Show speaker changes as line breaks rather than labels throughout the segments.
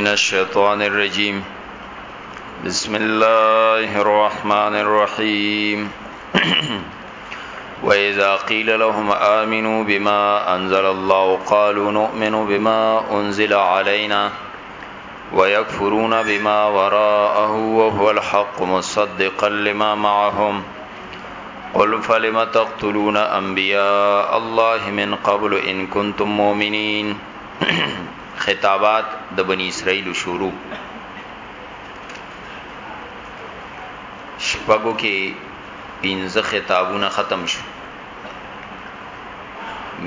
من الشيطان الرجيم بسم الله الرحمن الرحيم وإذا قيل لهم آمنوا بما أنزل الله قالوا نؤمن بما أنزل علينا ويكفرون بما وراءه وهو الحق مصدقا لما معهم قل فلم تقتلون أنبياء الله من قبل إن كنتم مؤمنين خطابات د بنی اسرائیل شروع شپږو کې پنځه خطابونه ختم شو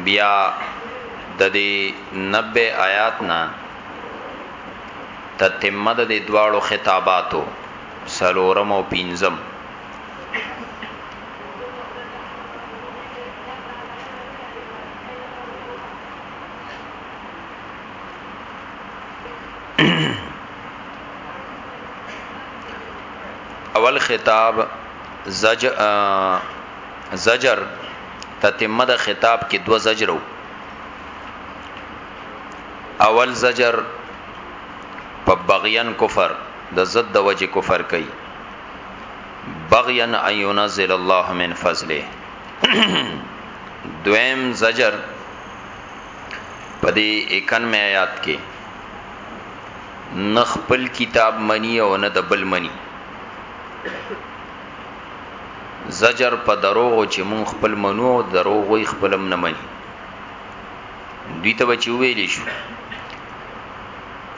بیا د دې 90 آیات نه تتمه د دې دواړو خطاباتو سلورم او پنځم اول خطاب زج زجر تتمه د خطاب کې دو زجرو اول زجر په بغیان کفر د زد د وجه کفر کوي بغیان اينزل الله من فضله دویم زجر په دې 91 آیات کې نه خپل کتاب منی او نه د بل منی زجر په دروغ چې مون خپل منو او دروغ وي خپلم نه منی دوی ته بچو ویلې شو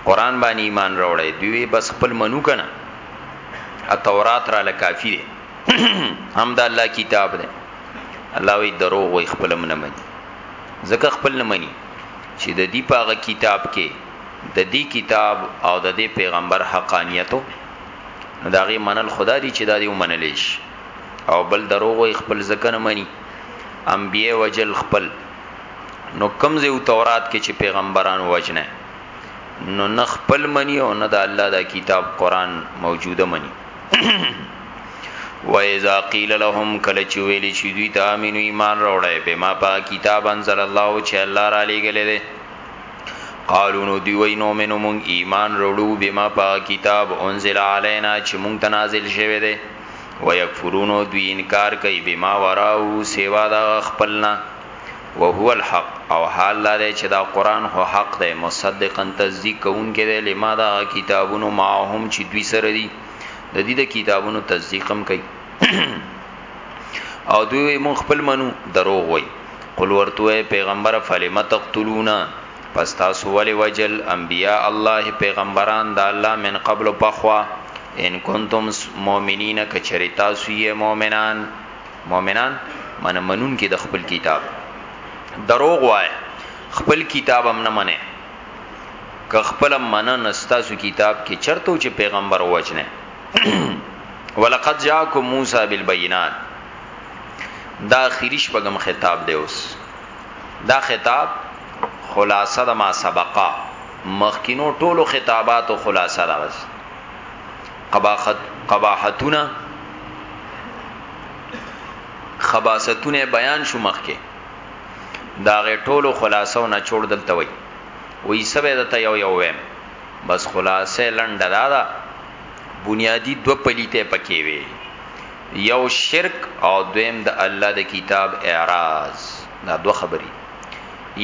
قران باندې ایمان راوړی دوی بس خپل منو کنه ا تورات را لکافی دی هم د الله کتاب دی الله وی دروغ وي خپلم نه منی ځکه خپل نه مني چې د دې پاغه کتاب کې د دې کتاب او د دې پیغمبر حقانیتو نو دا غي منل خدا دی چې دا دی ومنل شي او بل دروغ وي خپل ځکه نه مني انبیه وجل خپل نو کمزه او تورات کې چې پیغمبران وجنه نو نه خپل مني او نه د الله د کتاب قران موجوده مني و اذا قیل لهم کله چې ویل چې دوی ته امنو ایمان راوړی به ما په کتاب انزل الله چې الله را لېګل دي قالو نو دی وای نو منو مونږ ایمان وروړو بما پا کتاب انزل علینا چې مونږ ته نازل شوی دی ويکفرونو دوی انکار کوي بما وراو سیوا دا خپلنا وهو الحق او حال دا دی چې دا قران هو حق دی مصدقا تصدیق کوونکی دی لما دا کتابونو ما هم چې دوی سره دي د دې د کتابونو تصدیق هم کوي او دوی مون خپل منو دروغ وای قل ورته پیغمبر فلم تقتلون پس تاسو ولی وجل انبیاء الله پیغمبران د الله من قبل پخوا ان کنتم مؤمنین کچری تاسو یې مؤمنان مؤمنان منه منونکي د خپل کتاب دروغ وای خپل کتاب هم نه منه که خپل منه نستاسو کتاب کې چرته چې پیغمبر وجنه ولقد جاءكم موسى بالبينات دا اخیری شپږم خطاب دی اوس دا خطاب خلاصه د ما سبقه مخکینو ټولو خطاباتو خلاصه ده بس قباحت قباحتونه خباستونه بیان شو مخکې دا غي ټولو خلاصو نه چور دلته وي وې سبه دته یو یو ویم بس خلاصه لنډه دا دا بنیادی دو پلیته پکې وي یو شرک او دویم د الله د کتاب اعراض دا دو خبرې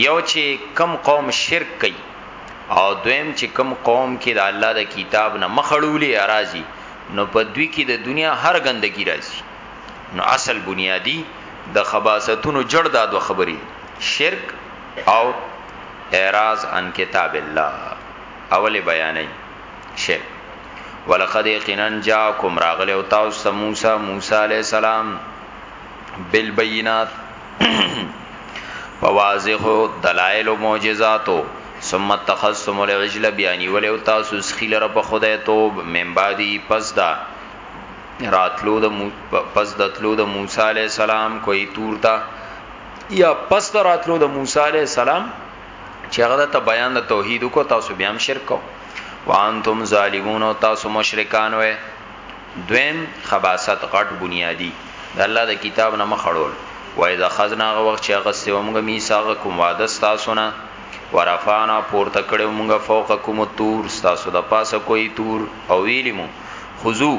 یو چې کم قوم شرک کوي او دویم چې کم قوم کې د الله د کتاب نه مخړولې اراضي نو په دوی کې د دنیا هر ګندګي راځي نو اصل بنیادی د خباستونو جړ دا دو خبري شرک او اعراض عن کتاب الله اول بیانې شرک ولقد یقینا جاءکم راغله او تاسو موسی موسی علی السلام بالبينات فواضح دلائل و معجزاتو ثم اتخذتم العجل بیانی ولی او تاسو سخیل رب خدای توب من بعدی پس دا راتلو د پس دتلو د موسی علی السلام کوئی تور تا یا پس دا راتلو د موسی علی السلام چې هغه ته بیان د توحید کو تاسو بیا هم شرک کو وانتم ظالمون او تاسو مشرکان وئ دویم خباست غټ بنیادی د الله د کتاب نه مخړول وای د خزنا غ وخت چې هغه سیومګه میثاق کوم وعده تاسو نه ورفانا پورته کړو مونږه فوق کوم تور تاسو د پاسه کوی تور او ویلمو خذو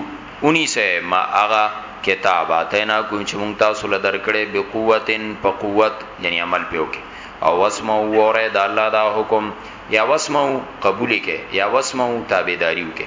اونی سه ما هغه کتاب اتینا کوم چې مونږ تاسو له درکړې به قوتن په قوت یعنی عمل پیو کې او واسمو وره د الله دا حکم یا واسمو قبول کې یا واسمو تابعداریو کې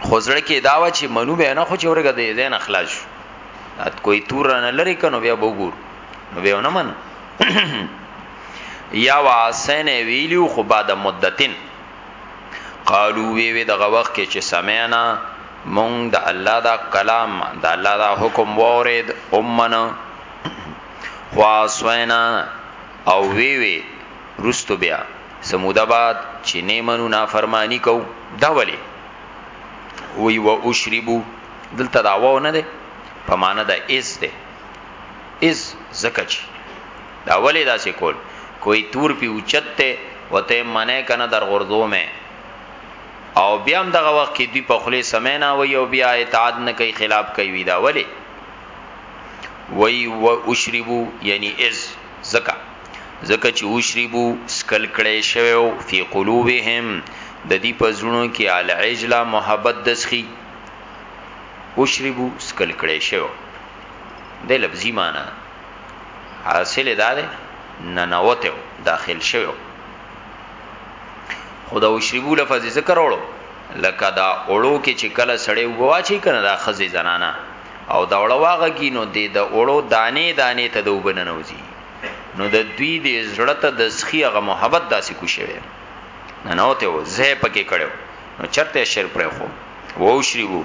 خو زړه کې دا و چې منو به نه خو چې ورګه دې زین اخلاص شو ات کوئی تور نه لری کنو بیا وګور نو به نه من یا واسن ویلو خو بعد مدتن قالو وی وی دغه وخت کې چې سمعنا مونږ د الله دا کلام د الله دا حکم وورید امنا واسوینا او وی وی وروسته بیا څه موده بعد چې نه منو نافرمانی کو دا ولی وی و اشربو دلته دا واو نه ده په معنا د اس ده اس زکچ دا ولی دا سې کول کوئی تور پی اوچته وته منه کنه در غردو مې او بیا هم دغه وخت کې دی په خله سمې نه وي او بیا اعتاد نه کوي خلاف کوي دا ولی وی و اشربو یعنی از زکا ځکه چې اشربو سکل کړی شوی او فی قلوبهم د دې په زړونو کې العجله محبت د سخی اشربو سکل کړی شوی د لفظي معنی حاصل دا ده ننوته داخل شوی خدا اشربو لفظ ذکر وړو لکه دا اولو کې چې کله سړی وواچی کنه دا خزې زنانا او دا اولو واغه کینو د اولو دانه دانه ته دوبنه نوځي نو د دوی د زړه ته د سخی هغه محبت داسې کو شوی نه نو ته و زه پکې کړو نو چرته شر پر خو وو شری وو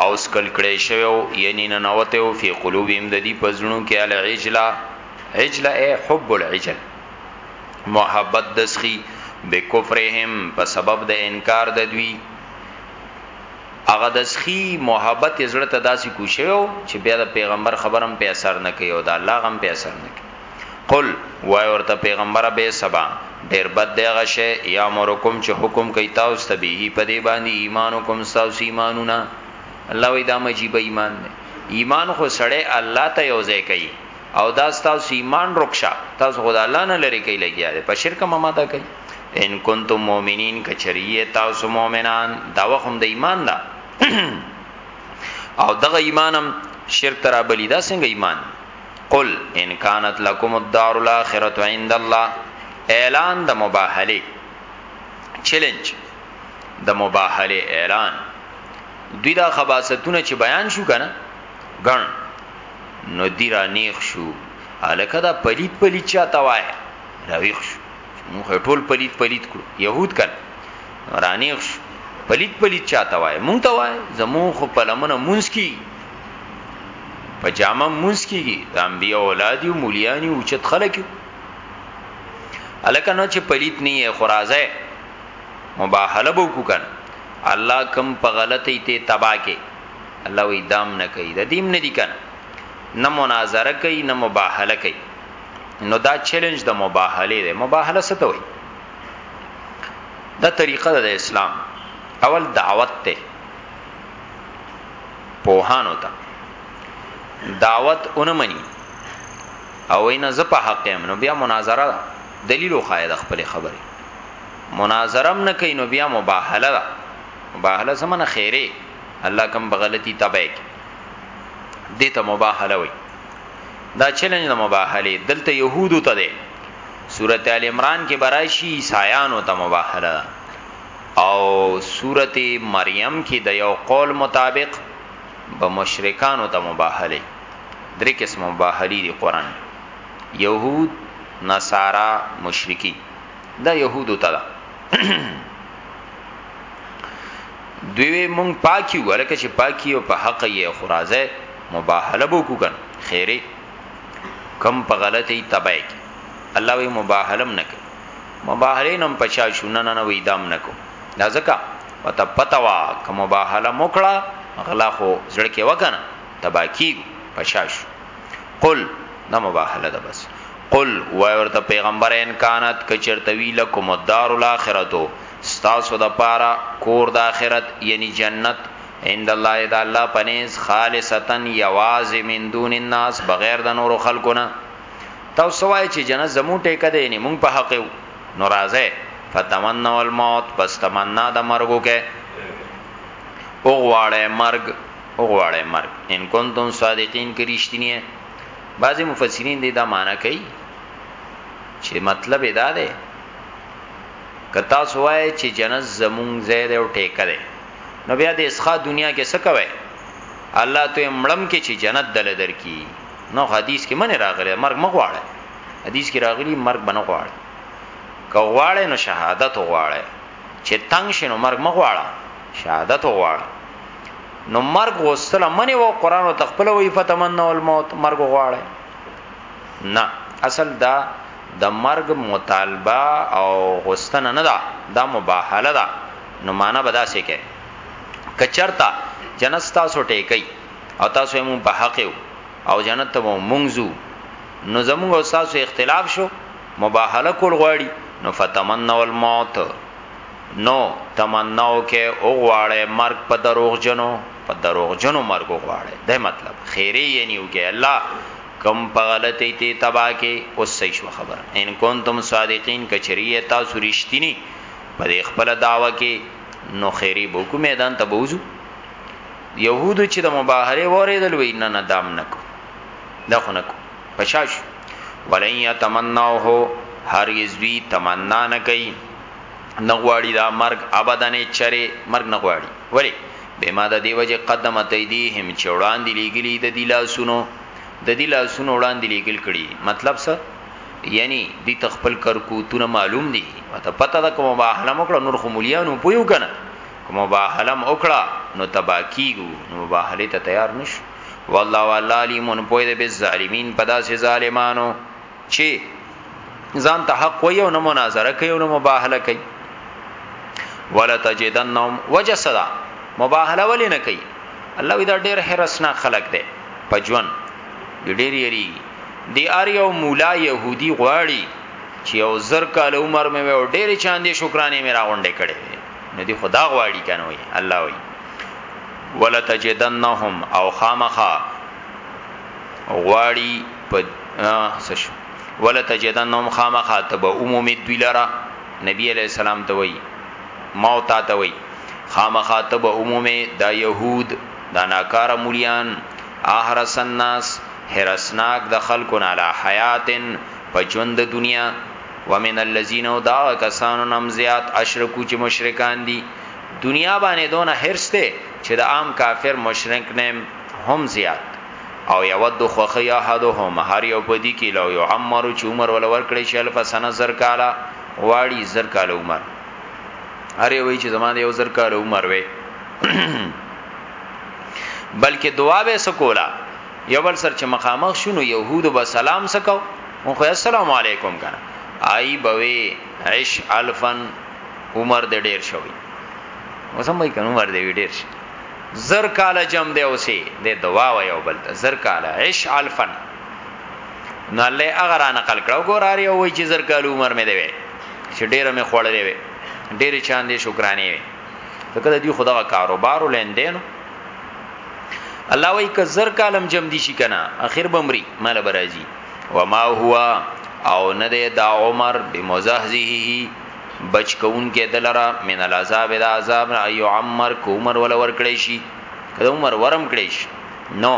او سکل کړي شوی او یعنی نه نو ته فی قلوبهم د دې پزړو کې ال عجلا عجلا ای حب العجل محبت د سخی بکفرهم په سبب د انکار د دوی هغه دسخی محبت یې زړه ته داسې کوشوي چې بیا د پیغمبر خبرم په اثر نه کوي او د الله غم په اثر نه کوي قل وای ورته پیغمبر به سبا ډیر بد دی غشه یا مرکم چې حکم کوي تاسو ته به په دې باندې ایمانو کوم تاسو ایمانونه الله وی دا مجيبه ایمان دی ایمان خو سړی الله ته یو ځای کوي او دا ستاسو ایمان رکشه تاسو خدای الله نه لری کوي لګیا دی په شرک ما ماته کوي ان کنتم مؤمنین کچریه تاسو مؤمنان دا وخم د ایمان دا او دغه ایمانم شرک ترا بلی دا څنګه ایمان قل ان کانت لکم الدار الاخره عند الله اعلان د مباهله چیلنج د مباهله اعلان دوی دا خباستونه چې بیان شو کنه ګڼ نو دی را نیخ شو الکه دا پلیت پلیت چاته وای را ویخ شو موږ ټول پلیت پلیت کړو يهود کړه را نیخ شو پلیت پلیت چاته وای مونږ ته وای زمو خو په لمنه مونږ کی په جامه مونږ کیږي د انبیا اولاد یو مولیانی او چت خلک یو الکه نو چې پلیت نه یې خورازه مباهله بو کو کن الله کم په غلطی ته تبا کې الله وی دام نه کوي د دیم نه دي کنه نه مناظره کوي نه مباهله کوي نو دا چیلنج د مباهله ده مباهله څه ته وایي دا طریقه ده د اسلام اول دعوت ته پوهانو ته دعوت اونمني او نه ز په حق یم نو بیا مناظره ده دلیل خو د خپل خبره مناظره نه کین نو بیا مباهله ده مباهله سمنه خیره الله کم بغلتی تبع کی دته مباهله وای دا چیلنج د مباهله دلته يهودو ته ده سورته ال عمران کې براشي عیسایانو ته مباهله او سورته مریم کې د یو قول مطابق به مشرکانو ته مباهله درې قسم مباهلی دی قران يهود نصارا مشرکی دا يهودو ته ده دوی مونږ پاکي ورکه چې پاکي او په حق یې خرازه مباهله بو کو کن خیره کم په غلطي تبای کی الله وی مباهلم نک مباهله نم پچا شونه نه وی دام نکو دا ځکه وته پتوا کوم مباهله مکړه غلا خو زړه کې وکنه تبا کی پچا شو قل دا مباهله ده بس قل وای ورته پیغمبر ان کانت کچرتوی لکم الدار الاخرته ستاسو د پاره کور د اخرت یعنی جنت عند الله د الله پنیز خالصتا یواز من دون الناس بغیر د نور خلکو نه تاسو وای چې جنت زمو ټیکه دی نه مونږ په حق یو نو راځه فتمنوا الموت پس تمنا د مرګو کې او غواړې مرګ او غواړې مرګ ان کنتم صادقین کې رښتینی بعضی مفسرین دې دا معنی کوي چې مطلب دا دی که تاسو وای چې جنت زمونږ ځای دی او ټیکه دی نو بیا د اسخا دنیا کې څه کوي الله ته مړم کې چې جنت دل درکې نو حدیث کې منه راغلی مرګ مغواړي حدیث کې راغلی مرګ بنه غواړي که غواړي نو شهادت غواړي چې تنگ شنو مرګ مغواړه شهادت غواړه نو مرګ غوستل منی و قران او تخپل وی فتمنوا الموت مرګ غواړي نه اصل دا د مرګ مطالبه او غوستنه نه ده دا مباهله ده نو معنا به داسې کې که چرته جنت تاسو ټیکي او تاسو یې مون په حق یو او جنت ته مونږو نو زمونږ او تاسو اختلاف شو مباهله کول غواړي نو فتمنوا الموت نو تمناو کې او غواړي مرګ په دروغ جنو په دروغ جنو مرګ غواړي دا مطلب خیره یې نیو کې الله کم په غلطی تی تبا کې اوس صحیح شو خبره ان کنتم صادقین کچری تاسو رښتینی په دې خپل داوا کې نو خیری بو کو میدان ته بوزو يهودو چې د مباهره وریدل وی نه نه دام نکو دا خو نکو پشاش ولن یتمنوه هرگز دوی تمنا نه کوي نغواړي دا مرګ ابدانه چره مرګ نغواړي ولی بما د دی وجه قدمت ایدیهم چې وړاندې لګلی د دی لاسونو د دی لاسونو وړاندې لګل کړي مطلب څه یعنی دی تخپل کرکوتونه معلوم دي مته پته ده کوم باهله مکړه نور خو مليانو پویو کنه کوم باهله مکړه نو تبا کیګو نو باهله ته تیار نشو والله والله علیم پوی د بالظالمین پدا سي ظالمانو چی ځان ته حق وی او نه مناظره کوي او نه مباهله کوي ولا تجدنهم وجسدا مباهله ولې نه کوي الله وی دا ډېر حرسنا خلق دی پجوان ډېر یری دی ار یو مولا يهودي غواړي چې او زر کال عمر مې او ډېر چاندې شکرانه مې راغونډې کړې نو دی خدا غواړي کنه وی الله وی ولا تجدنهم او خامخه غواړي په څه شو ولا تجدنهم خامخا تب عمومي دوی لرا نبی علیہ السلام ته وای ما او تا ته وای خامخا تب عمومي دا يهود دا ناکاره مليان احرس الناس حرسناک د خلکو نه لا حیاتن په ژوند د دنیا ومن الذين دا کسانو نم زیات اشرکو چې مشرکان دي دنیا باندې دونه حرس ته چې د عام کافر مشرک نه هم زیات او یود خوخی احدهم هر یو پدی کی لو یو عمر چې عمر ول ورکړي شي الف سنه زر کالا واړي زر کالا عمر هر یو چې زما یو زر کالا عمر وي بلکې دعا به سکولا یو بل سر چې مخامخ شونو يهودو به سلام سکاو مون خو السلام علیکم کنه آی بوي عش الفن عمر دې ډیر شوی وسمای کنه عمر دې ډیر شوی زر کاله جم دی اوسه د دوا و یو بل ته زر کاله عش الفن نو الله هغه را نقل کړو ګور اړ یو وی چې زر کاله عمر مې دی وی چې ډیره مې خوړلې وی ډیره چاند دې شکرانه وی فکر دی خدا کا کاروبار ولندین الله وی ک زر کالم جم دی شي کنه اخر بمری مال برازي وما هو او نه دا عمر بمزهزه بچ کوونکی دلرا من العذاب د عذاب نه ایو عمر کو عمر ول ور کړی شي کله عمر ورم کړی شي نو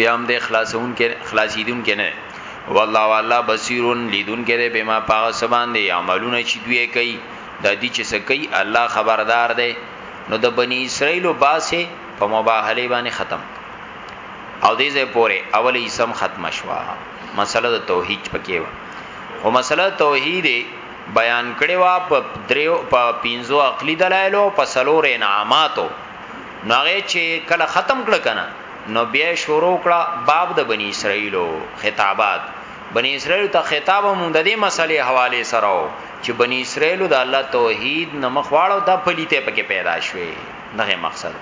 بیا هم د خلاصون کې خلاصیدون کې نه والله والله بصیرون لیدون کې به ما پاغه سبان دی عملونه چې دوی کوي د دې چې سکی الله خبردار دی نو د بنی اسرائیل باسه په مباهله باندې ختم او دې زه پوره اولی سم ختم شوا مسله د توحید پکې و او مسله توحید بیان کړي وا په دریو په پینزو عقلی دلایلو په سلور انعاماتو نوغه چې کله ختم کړ کنه نو بیا شروع کړه باب د بنی اسرائیلو خطابات بنی اسرائیل ته خطاب هم د دې مسلې حواله سره او چې بنی اسرائیل د الله توحید نه مخواړو د پلیته پکې پیدا شوه دغه مقصد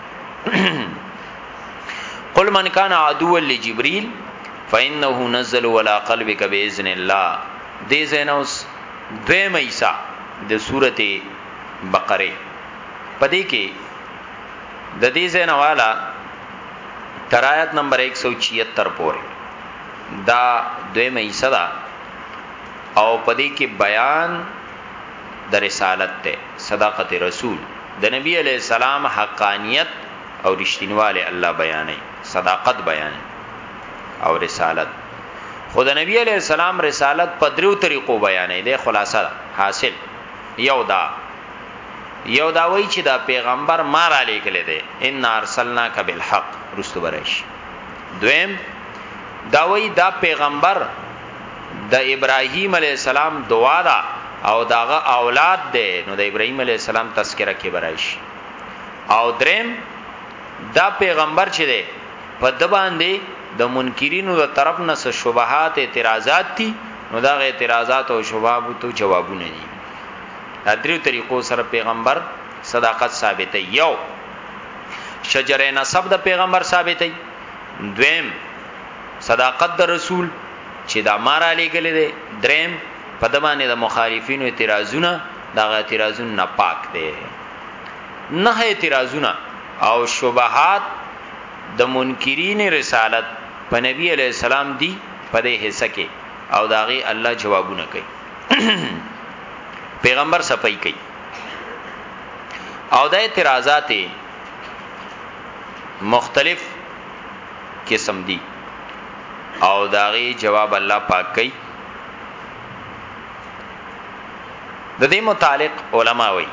قل من کان عدو لجبريل فانه نزل ولا قلبک باذن الله دې زینوس دوی مېسا د سورته بقره پدې کې د دې زینوالا ترایت نمبر 176 پورې دا دوی مېسا دا او پدې کې بیان د رسالت ته صداقت رسول د نبی علی السلام حقانیت او رښتینواله الله بیانې صداقت بیانې او رسالت خود نبی علیہ السلام رسالت په دریو طریقو بیانې ده خلاصه ده حاصل یو دا یو دا وی چې دا پیغمبر ما را لېګل دي ان ارسلنا کبل حق رستو برش دویم دا وی دا پیغمبر د ابراهیم علی السلام دعا ده او داغه اولاد ده نو د ابراهیم علی السلام تذکرہ کې برایش او دریم دا پیغمبر چې ده په د باندې د منکرینو د طرف نه څه شبهات اعتراضات دي نو دا اعتراضات او شبهات ته جوابونه دي دا دریو طریقو سره پیغمبر صداقت ثابتې یو شجره نسب د پیغمبر ثابتې دویم صداقت د رسول چې دا مار علی ګل دي دریم په دمانه د مخالفینو اعتراضونه دا اعتراضونه پاک دي نهه اعتراضونه او شبهات د منکرین رسالت په نبی علی السلام دی په دې حصہ کې او داغه الله جوابونه کوي پیغمبر صفای کوي او د اعتراضات مختلف قسم دي او داغه جواب الله پاک کوي د دې متعلق علما وایي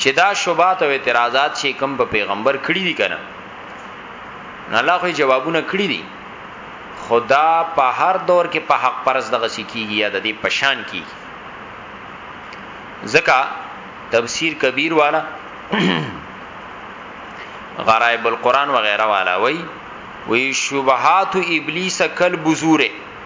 چې دا شوبات او اعتراضات چې کوم په پیغمبر کړی دي کنه نه الله خو جوابونه کړی دي خدا په هر دور کې په حق پرز دغه سکیږي یا د دې پشان کی زکا تفسیر کبیر والا غرائب القرآن وغیرہ والا وی وی شبهات ابلیس کل بزوره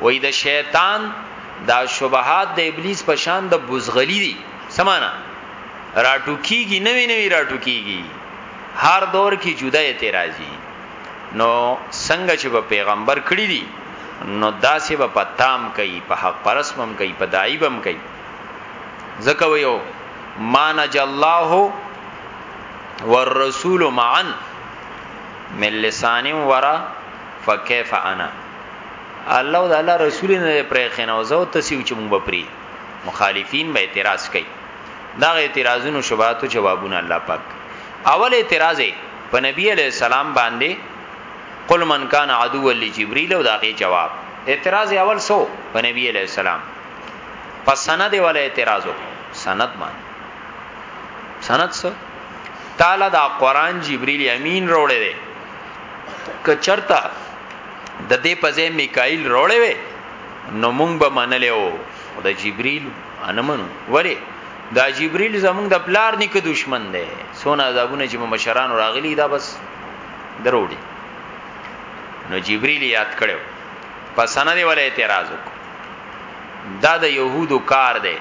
وای د شیطان دا شبهات د ابلیس په شان د بوزغلی دي سمانا راټو کیږي نوې نوې راټو کیږي هر دور کې جدا اعتراضي نو څنګه چې په پیغمبر کړی دي نو داسې به په تام کوي په حق پرسمم کوي په دایبم کوي زکه ویو مانج الله والرسول معا من لسان ورا فکيف انا الله او الله رسول نه پرې خنو زو تسیو چې مونږ بپری مخالفین به اعتراض کوي دا اعتراضونو شبات او جوابونه الله پاک اول اعتراض په نبی علی السلام باندې قل من کان عدو لجبريل او داغه جواب اعتراض اول سو په نبی علی السلام پس سند ولا اعتراضو سند مان سند سو تعالی دا قران جبريل امین روړې ده کچرتا د دې په ځای میکائیل روړې وې نو مونږ به منلې او د جبرئیل انمنو ولی دا جبرئیل زمونږ د پلار نیکه دشمن دی سونه عذابونه چې مشران راغلي دا بس دروړي نو جبرئیل یاد کړو پسنه دی ولې اعتراض وکړ دا د يهودو کار دی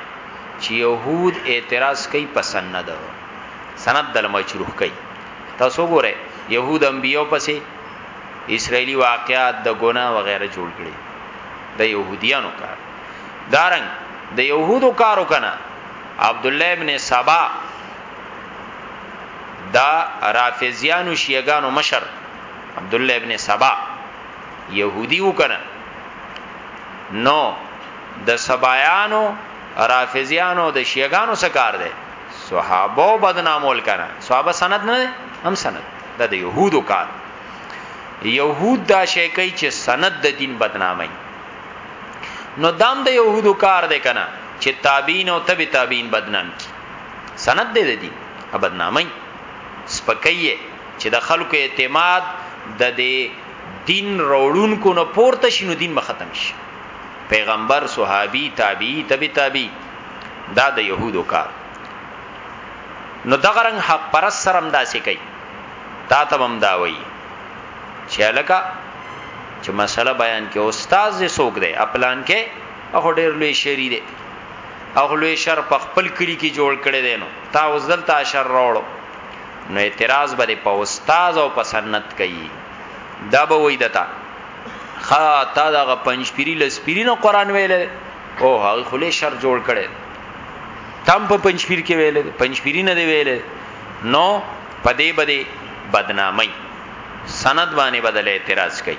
چې يهود اعتراض کوي پسند نه ده سند دل مجروح کوي تاسو ګوره يهود انبيو پسې اسرائيلي واقعات د ګناه وغيرہ جوړ کړي د يهوديانو کار دارنګ د دا يهودو کارو کنه عبد الله ابن سبا دا رافضيانو شيعاګانو مشر عبد الله ابن سبا يهودي وکنه نو د سبایانو رافضيانو د شيعاګانو سکار دی صحابه بدنامول کنه صحابه سند نه هم سند دا د يهودو کار يهود دا شي کوي چې سند د دین بدنامي نو دام د دا يهودو کار دی کنه چې تابعین او تبع تابعین بدنام کی سند دی د دین بدنامي سپکایې چې د خلکو اعتماد د دې دین روړونکو نه پورته شینو دین به ختم شي پیغمبر صحابي تابعی تبع تابعی دا د يهودو کار نو دغه رنگ حق پرس سرم داسې کوي تا ته هم دا وایي چې الکا چې مسله بیان کې استاد دې سوګ دی خپلان کې هغه ډېر لوی شری دی هغه لوی شر په خپل کلی کې جوړ کړي دی نو تا وزل تا شر راوړو نو اعتراض به په استاد او په سنت کوي دا به وای دتا خا تا دغه پنځپيري لسپيري نه قران ویل او هغه خله شر جوړ کړي تم په پنځپیر کې ویل پنځپيري نه دی ویل نو پدې بده بدنامي سند باندې بدل اعتراض کوي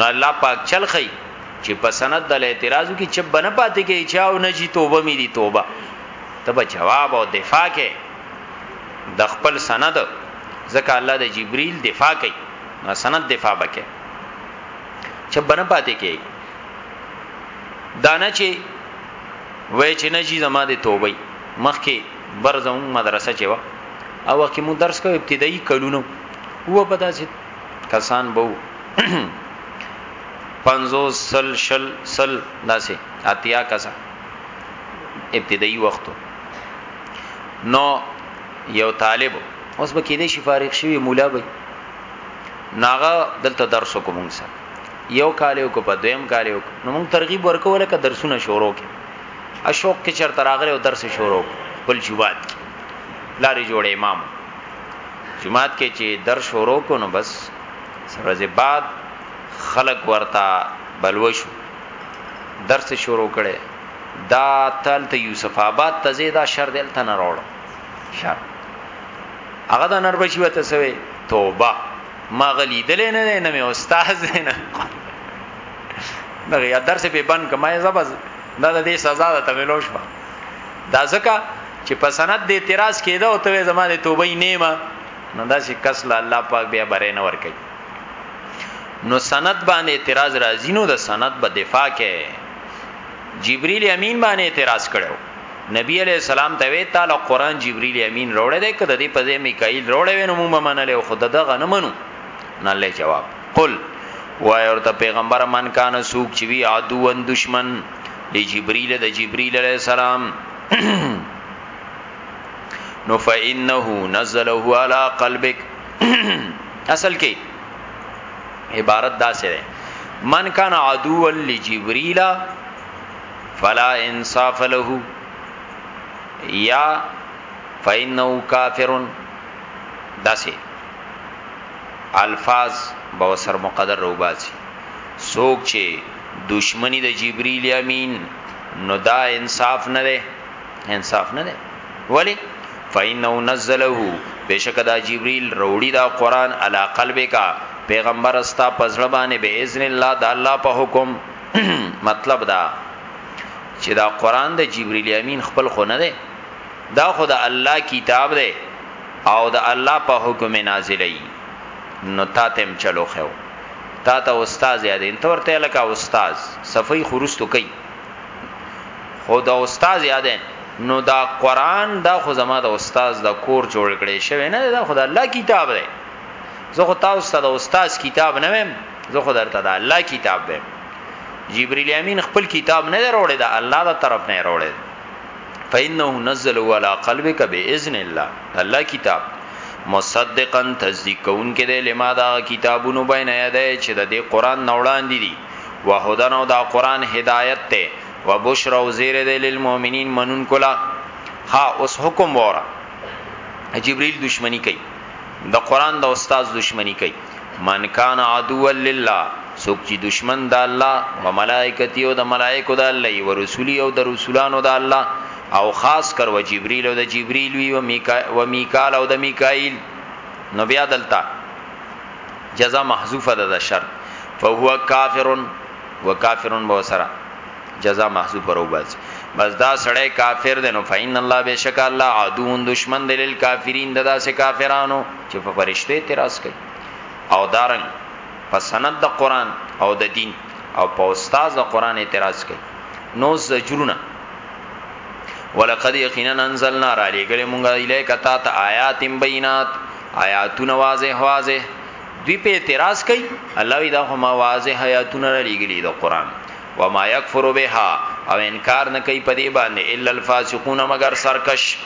نو الله پاک چل خي چې په سند د اعتراض کې چب بنه پاتې کې چاو نه جی توبه مې دي توبه تب جواب او دفاع کې د خپل سند ځکه الله د جبريل دفاع کوي نو سند دفاع بکې چې بنه پاتې کېږي دانه چې وای چې نجی زما د توبې مخکې برزم مدرسه چې وا او وخت مو درس کو ابتدایي کلونو هو په داسې کسان بو 50 سل شل سل داسې اتیا کسا ابتدایي وختو نو یو طالب اوس به کېدې شي فارغ شوی مولا به ناغه دلته درس کو مونږ سره یو کال یو کو په دویم کال یو نو مونږ ترغیب ورکول ک درسونه شروع کی اشوق کې چر تراغله درس شروع بل جوات کی لاري جوړ امام جمعات کې چې درس شروع کو نو بس سرزه بعد خلق ورتا بلوشو درس شروع کړي دا تل ته یوسف آباد تزه دا شر دلته نه راوړو شر هغه د نر بچی وته سوی توبه ما غلی دلې نه نه مې استاد نه دغه یا درس به بند کما یې زبز دا د دې سزا ده تملوش با دا ځکه چې په سند د اعتراض کېده او ته زما د توبې نیمه نو دا چې کس له الله پاک بیا بره نه ور کوي نو سند باندې اعتراض راځي نو د سند به دفاع کې جبريل امين باندې اعتراض کړو نبی علیہ السلام ته وی تعالی قران جبرئیل امین روړې ده کده دې په دې میکائیل روړې وینو مو منلې او خود دغه نه منو نه له جواب قل وای ورته پیغمبر من کان سوق چې وی عدوون دشمن دی جبرئیل د جبرئیل علیہ السلام نو فإنه نزله على قلبك اصل کې عبارت دا سره من کان عدو لجبريل فلا انصاف له یا فإنه کافر داسې الفاظ به سر مقدر روباسي سوک چې دشمنی د جبرئیل امین نو دا انصاف نه ده انصاف نه ده ولی فإنه نزله بشک دا جبرئیل روړی دا قران علا قلبک پیغمبر استا پزړه باندې به اذن الله د الله په حکم مطلب دا چې دا قران د جبرئیل امین خپل خو نه دی دا خو د الله کتاب دی او د الله په حکم نازلې نو تا تم چلو خو تا ته استاد یاد انت ورته لکه استاد صفای خروستو کوي خو دا استاد یاد نو دا قران دا خو زما د استاد د کور جوړ کړي شوی نه دا خو د الله کتاب دی زه خو تاسو ته د استاد کتاب نه ویم زه خو درته دا الله کتاب دی جبرئیل امین خپل کتاب نه دروړی دا الله دا طرف نه وروړی فإنه نزل على قلبك بإذن الله الله کتاب مصدقا تصدیق کون کې دی لما دا کتابونو بین یاده چې د دې قران نوړان دي دي وهدن او دا قران هدایت ته وبشرا او زیر دی للمؤمنین منون کلا ها اوس حکم وره جبرئیل دشمنی کوي د قران د استاد دشمنی کوي من کان عدو لله سوک چې دشمن د الله و ملائکتی او د ملائکو د الله او رسولی او د رسولانو د الله او خاص کر و جبريل او د جبريل وی و میکا و میکال او د میکائیل نو بیا دلتا جزاء محذوفه ده د شر فهو کافر وکافر بوسرا جزا محذوب برو بس بس دا سړی کافر دی نو فین الله بشک الله عدو دشمن دی لیل کافرین ددا سه کافرانو چې په فرشته اعتراض کوي او دارنګ په سند د قران او د دین او په استاد د قران اعتراض کوي نو زجرونه ولقد یقینا انزلنا را لګل مونږه الیک تا ته آیات بینات آیاتونه واضح واضح دوی په اعتراض کوي الله وی دا هم واضح آیاتونه را لګلی د قران وما یکفر بها او انکار نه کوي په دې باندې الا الفاسقون مگر سرکش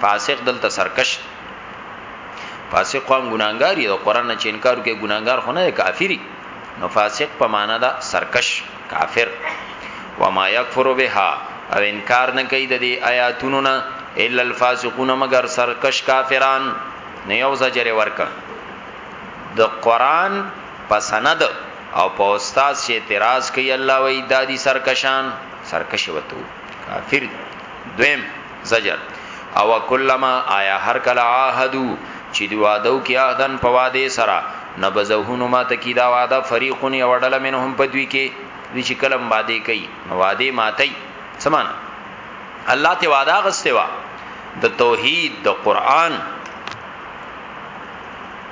فاسق دلته سرکش فاسق هم ګناګار دی قرآن نه چې انکار کوي ګناګار خو نه کافری نو فاسق په معنا دا سرکش کافر وما یکفر بها او انکار نه کوي د دې آیاتونو نه الا الفاسقون مگر سرکش کافران نه یو زجر ورکه د قرآن په سند او په استاد شي اعتراض کوي الله وی دادی سرکشان سرکش وتو کافر دویم زجر او کلمہ آیا هر کله عهدو چې دی وادو کې عهدن په واده سره نبذهونو ما تکي دا واده فريقون یو ډله منهم پدوي کې دوی چې کلم واده کوي نو واده ماتي سمان الله ته واده غستوا د توحید د قران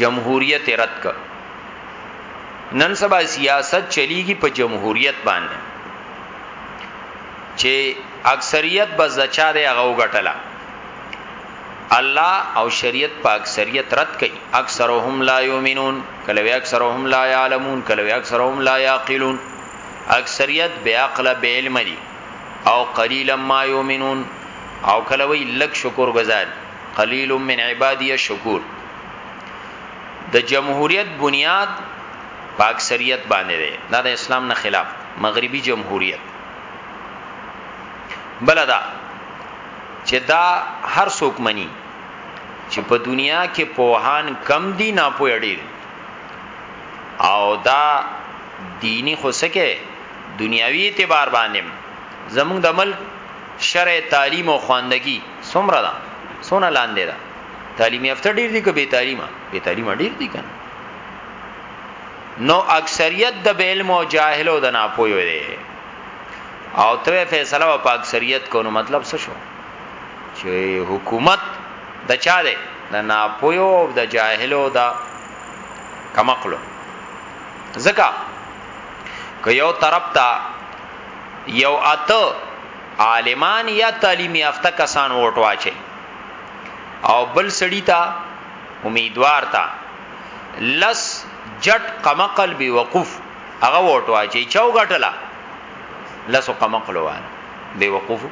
جمهوریت رد کړ نن سبا سیاست چلیږي په جمهوریت باندې چې اکثریت بس دچا دی هغه وګټله الله او شریعت په اکثریت رد کوي اکثرهم لا یؤمنون کله وی اکثرهم لا یعلمون کله وی اکثرهم لا یعقلون اکثریت بے عقل بے علم دي او قلیلا ما یؤمنون او کله وی لک شکر گزار قلیل من عبادی الشکور د جمهوریت بنیاد په اکثریت باندې دی دا د اسلام نه خلاف مغربي جمهوریت بلدا چې دا هر څوک مني چې په دنیا کې پوهان کم دي نه پوي ډیر او دا دینی خو سکه دنیاوی اعتبار باندې زموږ د ملک شرع تعلیم او خواندگی سمره دا سونه لاندې دا تعلیم یافته ډیر دي که بے تعلیمه بے تعلیمه ډیر دي کنه نو اکثریت د علم او جاهل او د ناپوی وي او ته فیصله په اکثریت کو نو مطلب څه شو چې حکومت د چا دی د ناپوی او د جاهل او د کمقلو زکه که یو طرف ته یو اته عالمان یا تعلیم یافته کسان ووټ واچي او بل سړی ته امیدوار ته لس جټ قمقل بی وقوف هغه ووټ واچي چاو غټلا لس قمقل وانه بی وقوف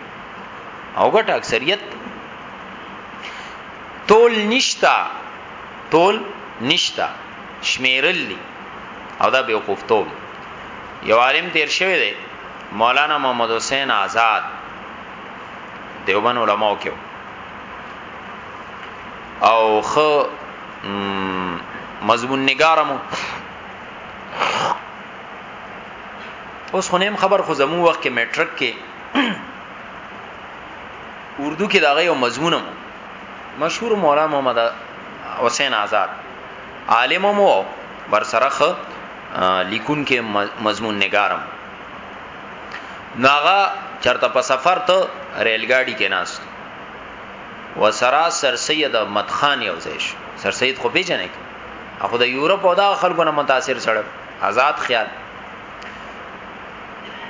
او غټ اکثریت تول نشتا تول نشتا شمیرل دي او دا بی وقوف تول یو عالم تیر شوی دی مولانا محمد حسین آزاد دیوبند علماو کې او خ مضمون نگارمو اوس خو نیم خبر خو زمو وخت کې میټرک کې اردو کې داغه یو مضمونم مشهور مولانا محمد حسین آزاد عالم مو بر سرخ لیکون کې مضمون نگارم ناغه چرته په سفر ته ریل ګاډي کې ناس و سرا سر سید احمد خان یو ځای شو سر سید خو پیژنې اخو د یورپ او دا خلکو نه متاثر سره آزاد خیال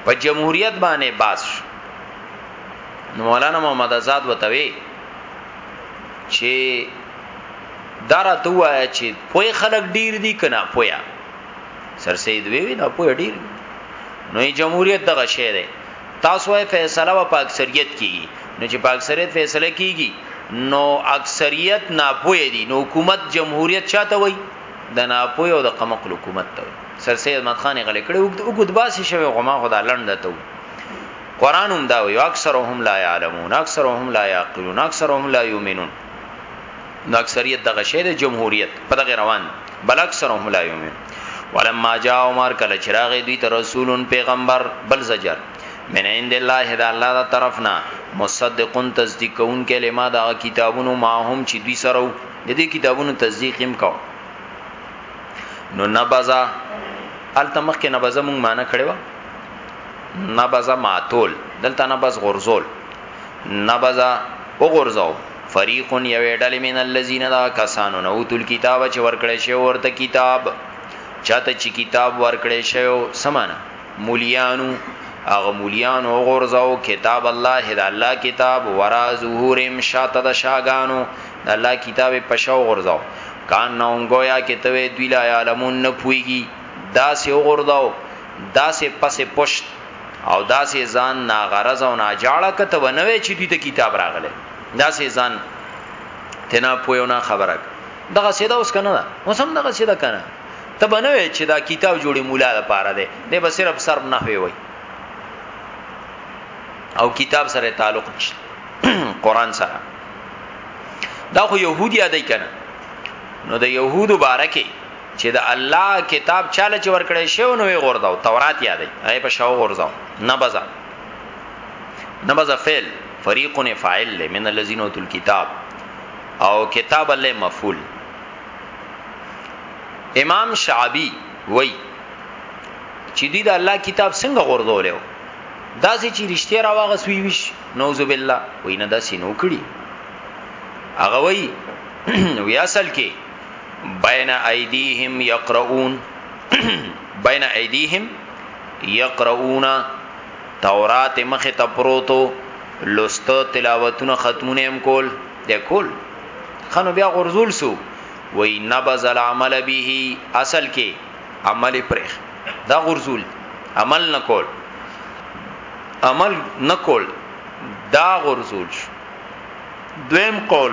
په جمهوریت باندې باس شو نو مولانا محمد آزاد وتوي چې دارا توایا چې پوی خلک ډیر دي کنا پویا سر سید وی وی نه پوه ډیر نو جمهوریت دغه شی دی تاسو یې فیصله و په اکثریت کیږي نو چې په اکثریت فیصله کیږي نو اکثریت ناپوه دي نو حکومت جمهوریت چاته وای د ناپوه او د قمقل حکومت ته سر سید احمد خان غلې کړي او ګد باسي شوی غما خدا لنډه ته قران هم دا وی اکثرهم لا يعلمون اکثرهم لا يعقلون اکثرهم لا يؤمنون نو اکثریت دغه شی د جمهوریت په دغه روان بل اکثرهم لا یومن ولما جاء عمر کله چراغ دوی ته رسولون پیغمبر بل زجر من عند الله دا الله دا طرفنا مصدقون تصدیق کون کلمه دا کتابونو ما هم چې دوی سره د دې کتابونو تصدیق هم کو نو نبذا التمخ کې نبذا مونږ معنی کړو نبذا معتول دلته نبذ غرزول نبذا وغورځاو فریق یوې ډلې من الذین دا کسانو نو تل کتاب چې ورکړې شی ورته کتاب چاته چې کتاب ورکړې شی سمانه مولیانو اغه مولیان او غرزاو کتاب الله هدا الله کتاب ورا ظهورم شاته د شاګانو د الله کتاب پښو غرزاو کان نو گویا کې توې دوی لا علمون نه پويږي دا سه غرزاو دا سه پس پشت او داسې ځان ناغرض او ناجاړه کته ونوي چې دوی ته کتاب راغله داسې ځان تنا پویو نه خبره دغه سیدا اوس کنه دا اوس هم دغه سیدا کنه ته بنوي چې دا کتاب جوړي مولا د پاره دی نه به صرف صرف نه وي او کتاب سره تعلق نشته قران سره دا خو يهودي ادي کنه نو د يهودو بارکه چې د الله کتاب چاله چې ورکړې شو نو یې غورداو تورات یادې هغه په شاو غورځاو نبذا نبذا فعل فریق نه فاعل له من الذين اوتل کتاب او کتاب الله مفعول امام شعبی وای چې دی د الله کتاب څنګه غوردولیو دا سې چې رښتیا راوغس وی ویش نوذ بالله وینه دا سې نو کړی هغه وای وی اصل کې بین ایدیهم یقرؤون بین ایدیهم یقرؤون تورات مخه ته پروتو لوستو تلاوتونه ختمونه هم کول د کول خنو بیا غرزول سو وی نبذ العمل به اصل کې عمل پرخ دا غرزول عمل نکول عمل نکول دا غرزول شو دویم قول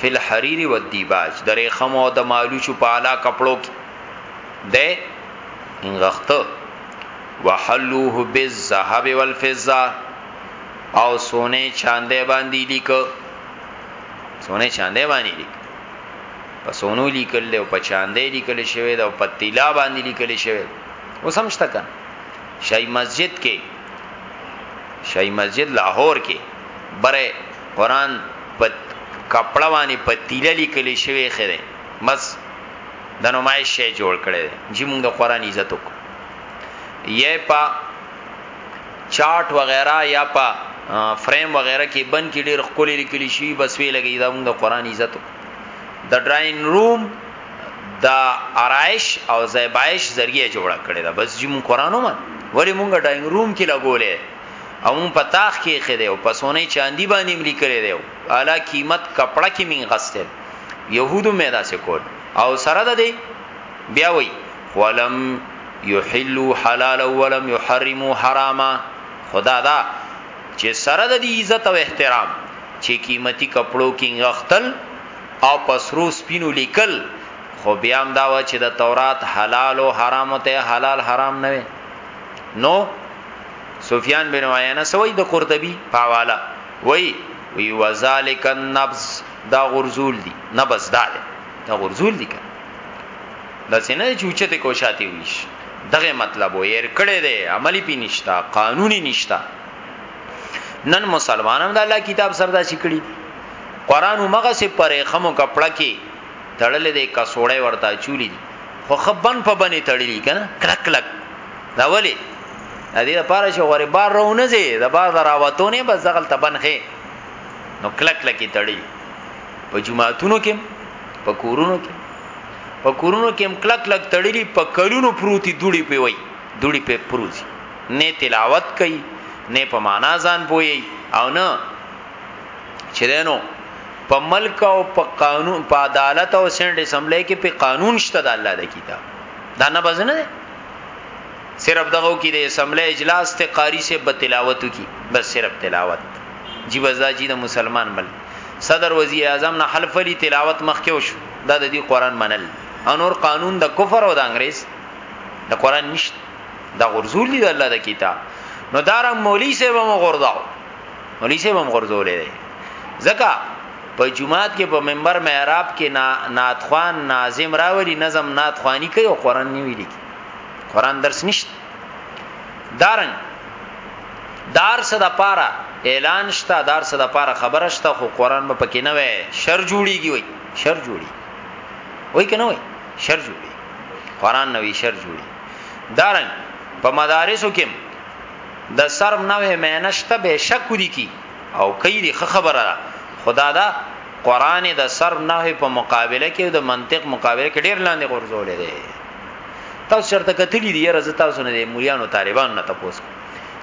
فی الحریر والدیباج د ریخم او د مالوچو په اعلی کپړو کې ده انغخته وحلوه بالذهب والفضه او سونه چاندې باندې لیک سونه چاندې باندې لیک په سونو لیکل او په چاندې لیکل شوی دا په تیلا باندې لیکل شوی وسمشت کن شای مسجد کې شای مسجد لاهور کې بره قران په کپړه باندې په تیله لیکل شوی خره بس د نمایش شی جوړ کړي چې موږ د قران عزت وکړو یې په چارت وغیرہ یا په فریم وغیرہ کې بن کې ډیر خولې لیکل شي بس وی لګي دا موږ د قران عزت وکړو د ډراین روم دا آرایش او زیبایش ذریعہ جوړه کړی دا بس جی مون قرانو من ولی مونږ ډاینګ روم کې لګولې او مونږ په تاخ کې خې دی او په سونې چاندی باندې ملي کړی دی اعلی قیمت کپړه کې مين غستل يهودو مې دا څه کول او سره ده دی بیا وی ولم یحلوا حلالا ولم یحرموا حراما خدا دا چې سره د دې عزت او احترام چې قیمتي کپړو کې غختل او پسرو سپینو لیکل خو بیا هم دا و چې د تورات حلال او حرام ته حلال حرام نه نو سفیان بن عیانه سوی د قرطبی په حواله وای وی وذالک النبز دا غرزول دی نبز دا دی دا غرزول دی کنه دا څنګه چوچته کو شاته ویش دغه مطلب و ير کړه دی عملی پی نشتا قانوني نشتا نن مسلمانانو د الله کتاب سره دا شکړي قران مغه سي پرې خمو کپړه کې تړلې دې کسوړې ورته چولی دي خو خبن په بنې تړلې کنه کلک کلک دا ولی د دې لپاره چې غوري بار رونه زی د بار دراوتونه بس دغل تبنخه نو کلک لکی تړي په جمعاتونو کې په کورونو کې په کورونو کې کلک کلک تړلي په کلونو پروتي دوړي په وای دوړي په پروزي نه تلاوت کوي نه په معنا ځان پوي او نه چې دینو په ملک او په قانون په عدالت او سند اسمبلی کې په قانون شته د الله د کتاب دا نه بزنه صرف دغه کی د اسمبلی اجلاس ته قاری سے بتلاوت کی بس صرف تلاوت جی بزا جی د مسلمان مل صدر وزیر اعظم نه حلف علی تلاوت مخ کې وشو دا د دې قران منل انور قانون د کفر او د انګريز د قران نشته دا غرزول دي د الله د کتاب نو دارنګ مولوی صاحب مو غرداو مولوی صاحب هم غرزولې دی ځکه په جمعات کې په منبر محراب کې نا ناتخوان ناظم راولي نظم ناتخوانی کوي او قران نه ویلي قران درس نشته دارن دار صدا پارا اعلان شتا دار صدا پارا خبره شتا خو قران به پکې نه وای شر جوړیږي وای شر جوړي وای کنه وای شر جوړي قران نوې شر جوړي دارن په مدارسو کې د سرب نوې معنی شته بېشک ودي کی او کوي دي خه خبره ده خدا دا قران د سرب نوې په مقابله کې او د منطق مقابله کې ډېر لاندې غورځولې ده تاسو چرته کتلی دی رز تاسو نه دی مليانو طالبان نه تاسو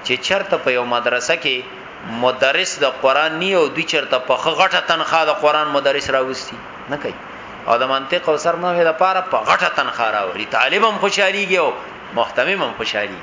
چې چرته په یو مدرسه کې مدرس د قران نی او دوی چرته په غټه تنخواه د قران مدرس راوستي نه کوي او د منطق او سرب نوې د پاره په غټه تنخواه راوړي طالب هم خوشحاليږي او محتمم هم خوشحاليږي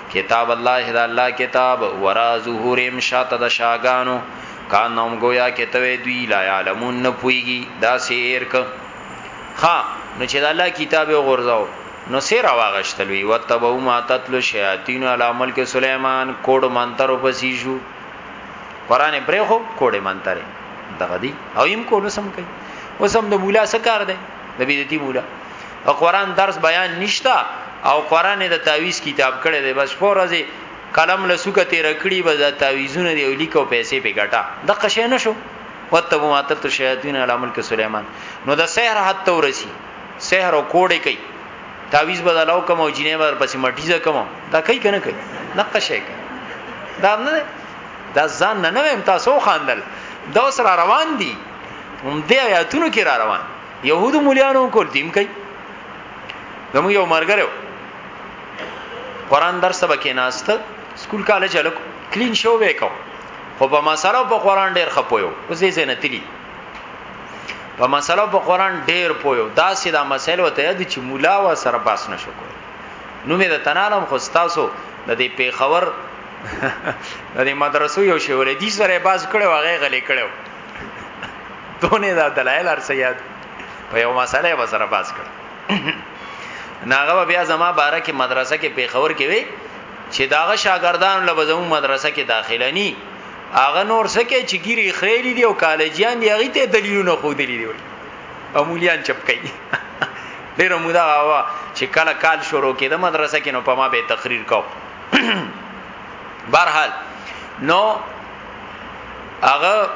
کتاب الله دا الله کتاب ورا ظهورهم شاته د شاګانو کان نوم گویا کتوی دوی لا علمون نه پویږي دا سیر ک ها نو چې د الله کتاب غورځاو نو سیر واغشتلوی وتبو ما تتلو شیاطین علی ملک سلیمان کوډ منتر وبسی شو قران پرې خو کوډ منتر دغه دی او ایم کوډ سم کوي وسم د مولا سکار دی د بیدتی مولا په قران درس بیان نشتا او قران د تعویز کتاب کړي دی بس فورزي قلم له سوکه تیر کړی به دا تعویزونه دی لیکو پیسې په ګټه د قشه نشو وتبو ماتت الشیاطین علی ملک سليمان نو د سحر حد تو رسی سحر او کوډه کوي تعویز بدلاو کوم او جنې بر پسې مټیزه کوم دا کوي کنه کوي نقشه کوي دا نه دا ځان نه نوم تاسو خاندل دا سره روان دي هم دې آیاتونو کې را روان يهودو مليانو کول دیم کوي زمو یو مرګره قرآن درس به کې ناست سکول کالج الک کلین شو وکاو خو په مسله په قرآن ډیر خپویو وزې زینتلی په مسله په قرآن ډیر پویو دا سیدا مسله وته یاد چې مولا و سره باس نشو کول نو مې د تنالم خو تاسو د دې پیښور د دې مدرسو یو شی ولې دي سره باز کړو هغه غلې کړو دونه دا دلایل ارسیات په یو مسله به سره باز کړ ناغه بیا زما باره کې مدرسه کې پیښور کې وی چې داغه شاګردان له بزمو مدرسه کې داخله ني اغه نور سکه چې ګيري خېری دی او کالجیان دی هغه ته دلیلونه خو دلی دی وای امولیان چپ کوي ډیر مودا وا چې کله کال شروع کېده مدرسه کې نو په ما به تقریر کو بهرحال نو هغه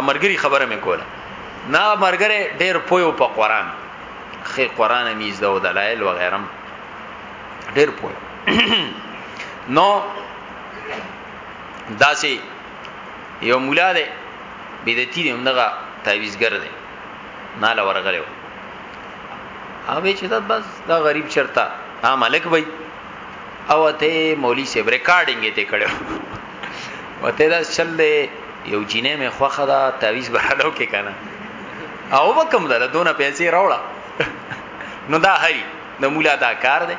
امرګری خبره مې کوله نه مرګره ډیر پویو په قران خې قران میز دا او دلایل و غیرم ډیر پوی نو داسې یو مولا دی بدعتي دی همدغه تعویزګر دی نه لا ورغلو هغه چې دا بس دا غریب چرتا ها ملک وای او ته مولوی صاحب ریکارډینګ یې ته کړو وته دا چل دی یو جینې مې خوخه دا تعویز به حلو کې کنه او وکم دا دونه پیسې راوړه نو دا هی د مولا دا کار دی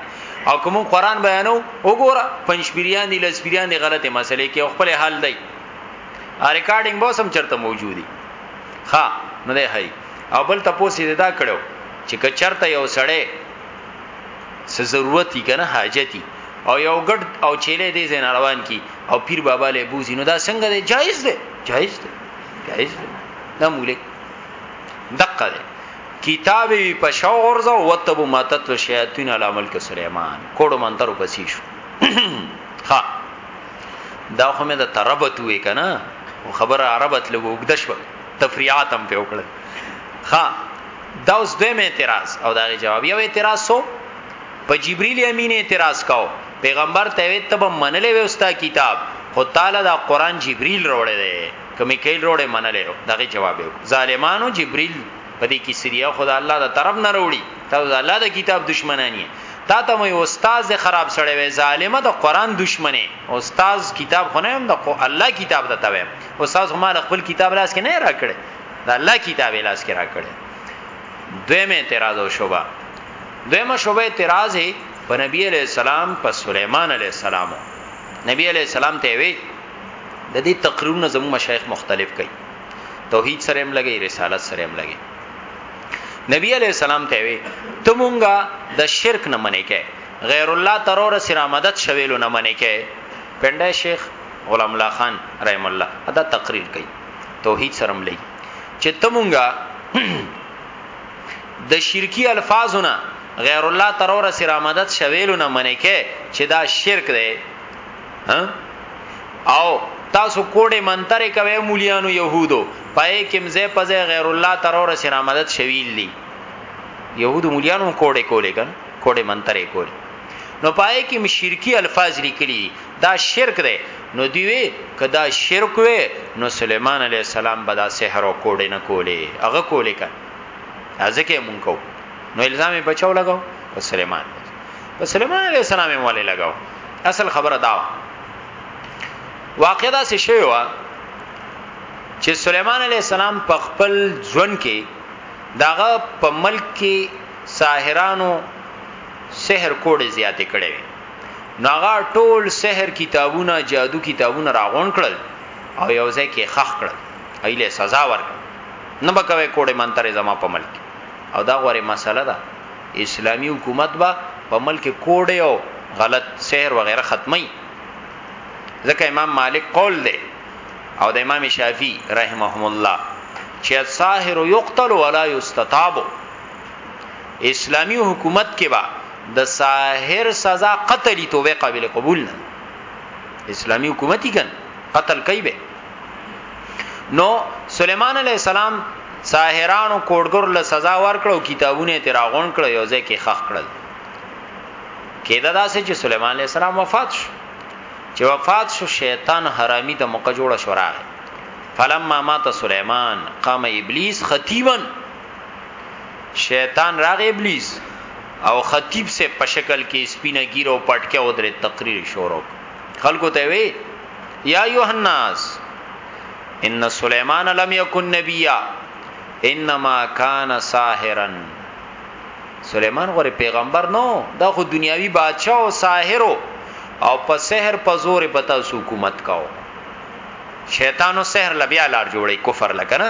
او کوم قران بیانو وګوره پنځپیریان دي لسپیریان دي غلطه مسلې کې خپل حل دی ا ریکارډینګ به سم چرته موجودي ها نه دی هی او بل تاسو دا کړو چې کچرته یو سړی څه ضرورت یې کنه حاجتي او یو ګډ او چيله دې زین روان کی او پیر بابا له بوزي نو دا څنګه دی جایز دی جایز دی جایز دی دا مولی دقه دی کتاب په شو غرزه او وتبو ماتت شیاطین علی ملک سليمان کوډو منتر پسې شو ها دا خو مې د تربت وې کنه خبره عربت لګو وګدښو تفریعات هم په وکړه ها دا اوس دویم اعتراض او دا جواب یو اعتراض سو په جبرئیل امین اعتراض کاو پیغمبر ته وی تب منلې وستا کتاب خو تعالی دا قران جبرئیل روړې ده کمی کیل روړې منلې رو دغه جواب یو ظالمانو جبرئیل په دې کې سریه خدا الله دا طرف نه روړي ته دا الله دا کتاب دشمنانی تا ته مې استاد خراب سړی وی ظالمه د قران دشمنه استاد کتاب خو نه هم د الله کتاب د تویم استاد هم خپل کتاب لاس کې نه راکړي دا الله کتاب لاس کې راکړي دویمه اعتراض او شوبه دویمه شوبه اعتراض په نبی علی السلام په سليمان علی السلام نبی علی السلام ته وی د دې تقریرونه زمو مشایخ مختلف کوي توحید سره هم لګي رسالت سره هم لګي نبی علی السلام ته وی ته مونږه د شرک نه منې کې غیر الله ترور سره مدد شویلو نه منې کې پنده شیخ غلام الله خان رحم الله دا تقریر کوي توحید سره ملي چې ته مونږه د شرکی الفاظونه غیر الله ترور سره مدد شویلو نه منې کې چې دا شرک دی ها او تاسو کوډه منتره کوي مولیانو يهودو پای کې مزه پزه غیر الله ترور سره مدد شویل دي يهودو مولیانو کوډه کولې کن کوډه منتره کولې نو پای کې مشرکی الفاظ لیکلي دا شرک دی نو دی وی کدا شرک وی نو سليمان عليه السلام بدا سحر او کوډ نه کولی هغه کولی کړه ځکه مونږ کو نو الزام بچاو لگاو په سليمان په سليمان عليه السلام یې والي لگاو اصل خبره دا واقع دا څه شوی و چې سليمان عليه السلام په خپل ځون کې داغه په ملک کې ساحرانو سحر کوډ زیاتې کړې ناغا ټول سحر کتابونه جادو کتابونه راغون کړل او یو ځای کې خخ کړل ایله سزا ورکړه نه بکوي کوډه منتر زما په ملک او دا غوړې مسله ده اسلامی حکومت با په ملک کوډه او غلط سحر وغیرہ ختمي ځکه امام مالک قول دی او د امام شافعي رحمهم الله چې الساحر یقتل ولا یستتاب اسلامی حکومت کې با د ساحر سزا قتل تو به قابل قبول نه اسلامی حکومت یې کن قتل کوي به نو سليمان عليه السلام ساحرانو کوډګر له سزا ورکړو کتابونه تیراغون کړو یو ځای کې خخ کړل کېدا داسې چې سليمان عليه السلام وفات شو چې وفات شو شیطان حرامي د موقع جوړه شو راغی فلما مات سليمان قام ابلیس خطیبا شیطان راغ ابلیس او خطیب سے په شکل کې سپینه ګیره او پټکه او درې تقریر شروع خلکو ته وی یا یوهناس ان سليمان لم يكن نبيا انما كان ساحرا سليمان غره پیغمبر نو دا خو دنیاوی بادشاہ او ساحر او په سحر په زور په تاسو حکومت کاو شیطان او سحر لبیا لار جوړي کفر لکنه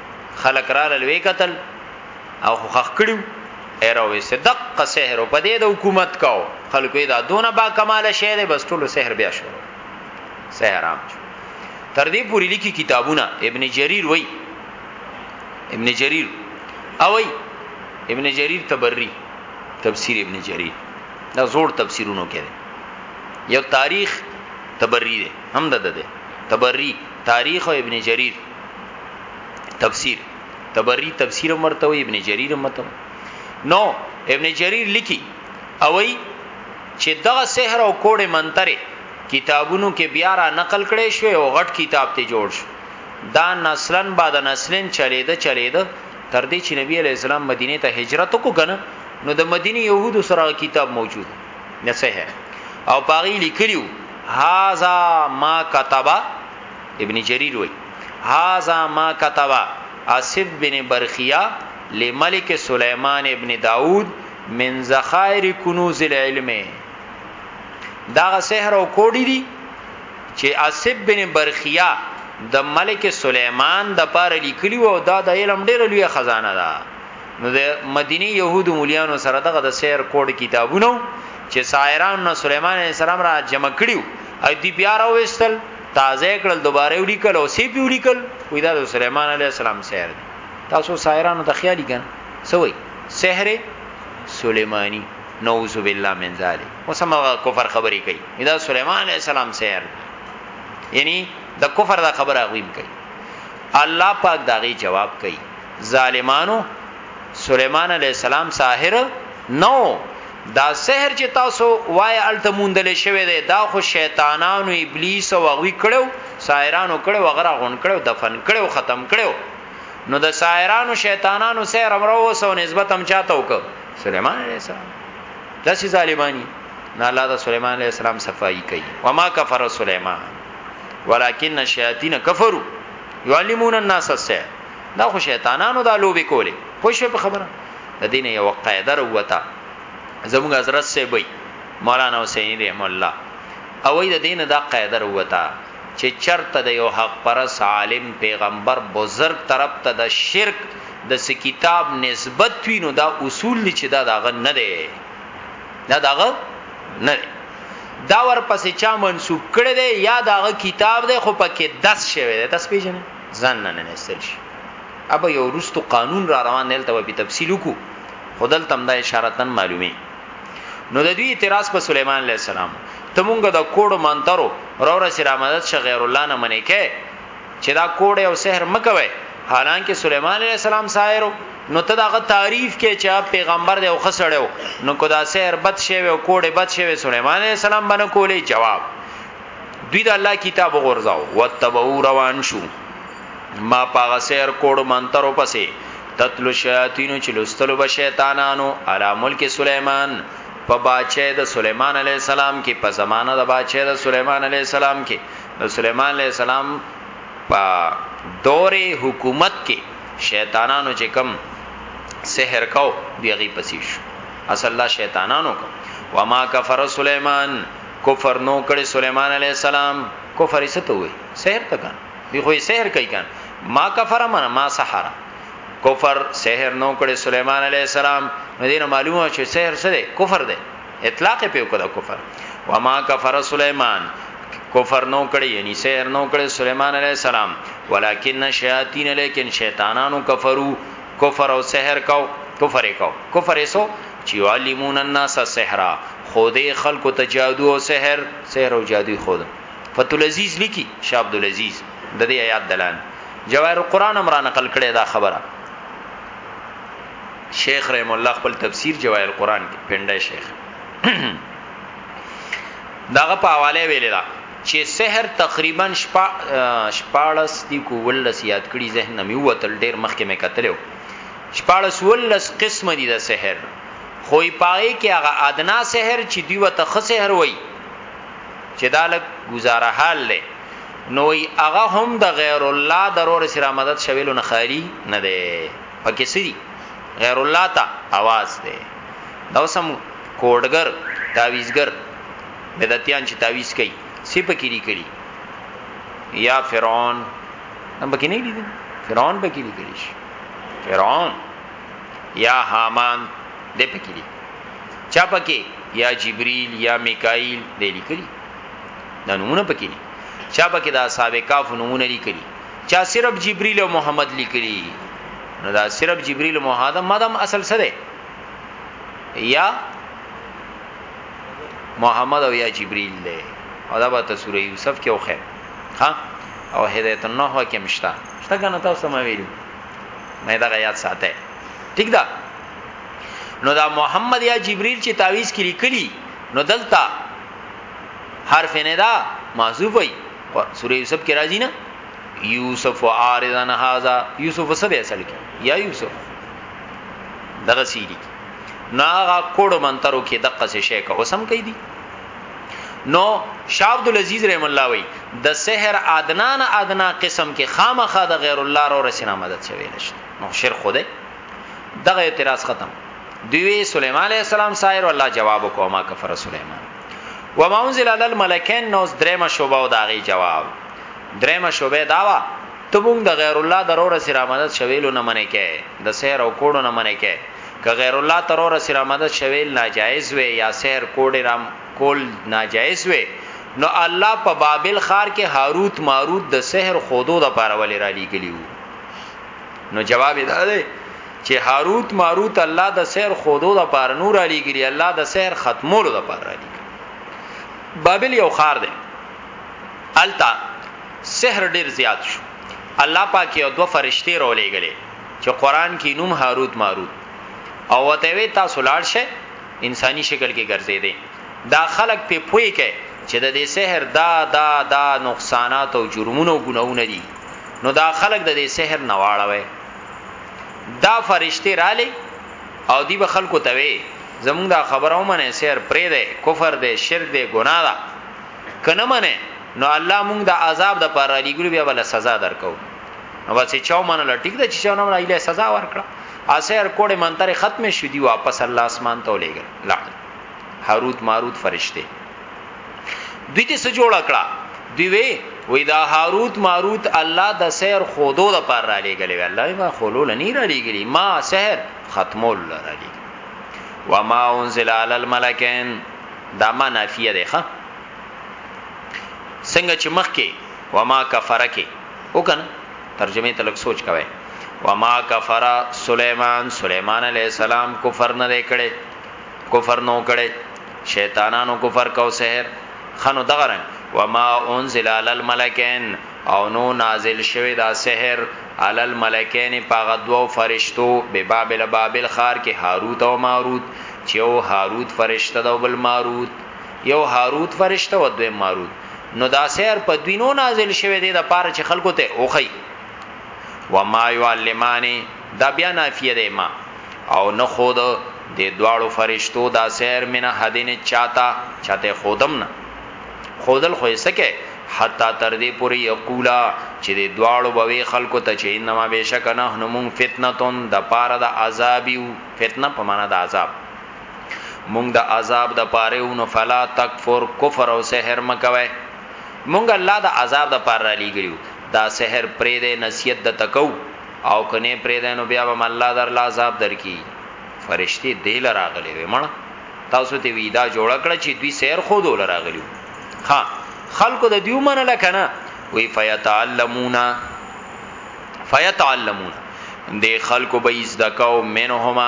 خلق را لوي قتل او خخ کړو ایروي صدق سحر په دې د حکومت کاو خلکو دا دونه با کمال شه ده بس ټولو سحر بیا شو سحر عام شو تر دې پوری لیکي کتابونه ابن جرير وای ابن جرير او وای ابن جرير تبری تفسیر ابن جرير دا زور تفسیرونو کې ده یو تاریخ تبری ده هم ده ده تبری تاریخ او ابن جرير تفسیر تبری تفسیر مرته وی ابن جریر مرته نو ابن جریر لیکي او وی چې دغه سحر او کوډه منتره کتابونو کې بیا را نقل کړي شو او غټ کتاب ته جوړ شو دا نسلن بعد نسلن چلیده چلیده تر دې چې نبی علی السلام مدینه ته هجرت وکړ نو د مدینه يهودو سره کتاب موجود نه سحر او پاغي لیکلیو هاذا ما كتبا ابن جریر وی هاذا ما كتب اسد بن برخیا لملک سلیمان ابن داود من ذخائر کنوز العلم دا سحر او کوډی دی چې اسد بن برخیا د ملک سلیمان د پاره لیکلی او دا د علم ډیر لوی خزانه ده نو د مدینه يهودو مليانو سره دغه د سیر کوډ کتابونو چې سایران نو سلیمان علیه السلام را جمع کړیو ای دی بیا راوستل تازه کړل دوباره ولیکل او سی پی ولیکل وې دا د سليمان عليه السلام سحر دی تاسو سایرانو ته خیالي کن سوي سحر سليماني نعوذ بالله من ذلک وسمغه کفر خبرې کوي دا سليمان عليه السلام سحر یعنی د کفر دا خبره غویم کوي الله پاک داغي جواب کوي ظالمانو سليمان عليه السلام ساحر نو دا سحر چې تاسو وای الته موندل شوی دی دا خو شیطانانو ابلیس او غوی کړو ساحرانو کړو غره غون کړو دفن کړو ختم کړو نو د ساحرانو شیطانانو سحر امر وسو نسبت هم چاته وک سليمان عليه السلام داسې ظالمانی نه الله د سليمان عليه السلام صفائی کوي وما کفر سليمان ولكن الشياطين كفروا يعلمون الناس السحر دا خو شیطانانو دا لوبي کولې خو شو په خبره د دین یو قاعده وروته زموږ حضرت سه وي مولانا حسین رحم الله او وی د دین دا قاعده وروته چې چرته د یو حق پرس عالم پیغمبر بزرگ طرف ته د شرک د س کتاب نسبت وی نو دا اصول دي چې دا داغه نه دی دا داغه نه دی دا ورپسې چا منسوب کړي دی یا داغه کتاب دی خو پکې دس شوی دی تاسو پیژنئ ځان نه نه استل شي اب یو رستو قانون را روان دی ته په تفصیل وکړو خدل تم دا اشارتن معلومي نو د دوی اعتراض په سليمان عليه السلام ته مونږ د کوډو منترو رور سره مدد ش غیر الله نه منې کې چې دا کوډ او سحر مکوي حالانکه سليمان عليه السلام ساحر نو ته داغه تعریف کې چې پیغمبر دی او خسړیو نو کو دا سحر بد شوی او کوډه بد شوی سليمان عليه السلام باندې کولې جواب دوی د الله کتاب غورځاو وتبو روان شو ما پاغه سیر کوډ منترو پسې تتلو شیاطینو چې لستلو به شیطانانو علی ملک سلیمان په باچه د سلیمان علی السلام کې په زمانہ د باچه د سلیمان علی السلام کې د سلیمان علی السلام په دور حکومت کې شیطانانو چې کم سحر کو دیغي پسیش اصل لا شیطانانو کو وما کفر سلیمان کفر نو کړي سليمان عليه السلام کفر یې ته وي سحر ته کان دی خو یې سحر کوي کان ما کفر من ما سحر کفر سحر نو کړي سليمان عليه السلام مدینه معلومه شو سحر سره کفر دی اطلاق په وکړه کفر وما کفر سليمان کفر نو کړي یعنی سحر نو کړي سليمان عليه السلام ولکن شیاطین لیکن شیطانانو کفرو کفر او سحر کو کفر کو کفر سو چې علمون الناس سحرا خودی خلکو ته جادو او سحر سحر او جادوی خود فتو العزیز لیکي شاه عبد العزیز د دې آیات دلان جواهر القرآن امرا نقل کړي دا خبره شیخ رحم الله خپل تفسیر جواهر القرآن کې پنده شیخ داغه په حواله ویل دا چې سحر تقریبا شپا شپاړس دی کو ولس یاد کړي ذهن مې وتل ډیر مخکې مې کتلو شپاړس ولس قسم دي د سحر خو یې پای کې هغه ادنا سحر چې دی وته خسحر وای چې دا لګ گزاره حال لې نو ای هغه هم د غیر الله درور سره مدد شویلو نه خالی نه دی پکې سری غیر الله ته आवाज دی دا سم کوډګر تعویزګر بدعتيان چې تعویز کوي سی پکې لیکلي یا فرعون هم پکې نه لیدل فرعون پکې لیکلي فرعون یا حامان د پکې دي چا پکې یا جبريل یا میکائیل د لیکلي دا نمونه پکې دي چا پکې د اصحاب کاف نمونه لیکلي چا صرف جبريل او محمد لیکلي نو دا صرف جبريل او محمد مدام اصل سره یا محمد او یا جبريل له او دا به سوره یوسف کې وخه ها او هدایت النحو کې مشتا شته کنه تاسو ما ویلو مې دا یاد ساته ٹھیک ده نو دا محمد یا جبريل چې تعویز کې لیکلی نو دلته حرف نه دا معذوف وي سوره یوسف کې راځي نه یوسف عارضن هاذا یوسف څه به اصل کې یا یوسف دغه سیری ناغه کوډ منترو کې دقه څه شي کا وسم کوي دي نو شاه عبد العزيز رحم الله وی د سحر ادنا نه ادنا قسم کې خامخا د غیر الله رو رسینا مدد شوی نشته نو شر خوده دغه اعتراض ختم دوی سليمان عليه السلام سایر الله جواب کو ما کفر سليمان وما انزل على الملكين نو درېما شوبه او داغي جواب درېما شوبه داوا ته مونږ د غیر الله درو رسینا مدد شویلو نه منې کې د سحر او کوډو نه منې کې که غیر الله تر اور سره مدد شویل ناجایز وی یا سحر کوډ رام کول ناجایز وی نو الله په بابل خار کې هاروت ماروت د سحر خودو د پاره ولې را لګلیو نو جواب دا دی چې هاروت ماروت الله د سحر خودو د پاره نور علی ګلی الله د سحر ختمولو د پاره علی بابل یو خار دی التا سحر ډیر زیات شو الله پاک یو دو فرشتي رولې غلې چې قران کې نوم هاروت ماروت او وته وی تاسو لاړ شئ انساني شکل کې ګرځیدي دا خلک په پوي کې چې د دې سحر دا دا دا نقصانات او جرمونه او ګناونه دي نو دا خلک د دې سحر نه واړوي دا فرشتي رالي او دی به خلکو ته وي زمونږ دا خبره ومنه سحر پرې ده کفر ده شرک ده ګناه ده کنه منه نو الله مونږ د عذاب د پر علی ګل بیا بل سزا درکو نو بس چاو منل ټیک ده چې چاو نه منل له سزا ورکړه اسیر کوډه منتر ختم شې دی واپس الله اسمان ته ولېګل لعنت هاروت ماروت فرشته دوی ته سجوړه کړه دی وی وی دا هاروت ماروت الله د سحر خودو د پر را لګلې الله ما خولو لنی را لګلې ما سحر ختمول را لګلې و ما انزل علی الملکین دا ما نافیه ده ښه څنګه چې مخ کې و ما کفر کې وکنه ترجمه ته لک سوچ کوي وما کفر سليمان سليمان عليه السلام کفر نه کړي کفر نو کړي شیطانانو کفر کو سحر خنو دغه رنگ وما انزل على الملائکین او نو نازل شوی دا سحر على الملائکین پاغه دوو فرشتو به بابل بابل خار کې هاروت او ماروت چې او هاروت فرشته دا بل ماروت یو هاروت فرشته او دوی ماروت نو دا سیر په دوینو نازل شوی دی د پاره چې خلکو ته اوخی و ما یعلمانی دا بیا نافیه دی ما او نه خود د دواړو فرشتو دا سیر منه حدین چاته چاته خودم نه خودل خو یې سکه حتا تر دې پوري یقولا چې د دواړو بوي خلکو ته چې انما بشک نه نمون فتنتون د پاره د عذاب یو فتنه په معنا د عذاب مونږ د عذاب د پاره او نو فلا تکفر کفر او سحر مکوي مونږ الله د عذاب د پاره را لګیو دا سحر پرې د نصیحت د تکو او کنه پرې د نو بیا به الله در لا عذاب درکې فرشتي دل راغلي وي مړه تاسو ته وی دا جوړ کړ چې دوی سیر خو دول راغلی ها خلکو د دیو منل کنه وی فیتعلمون فیتعلمون د خلکو به از دکاو منهما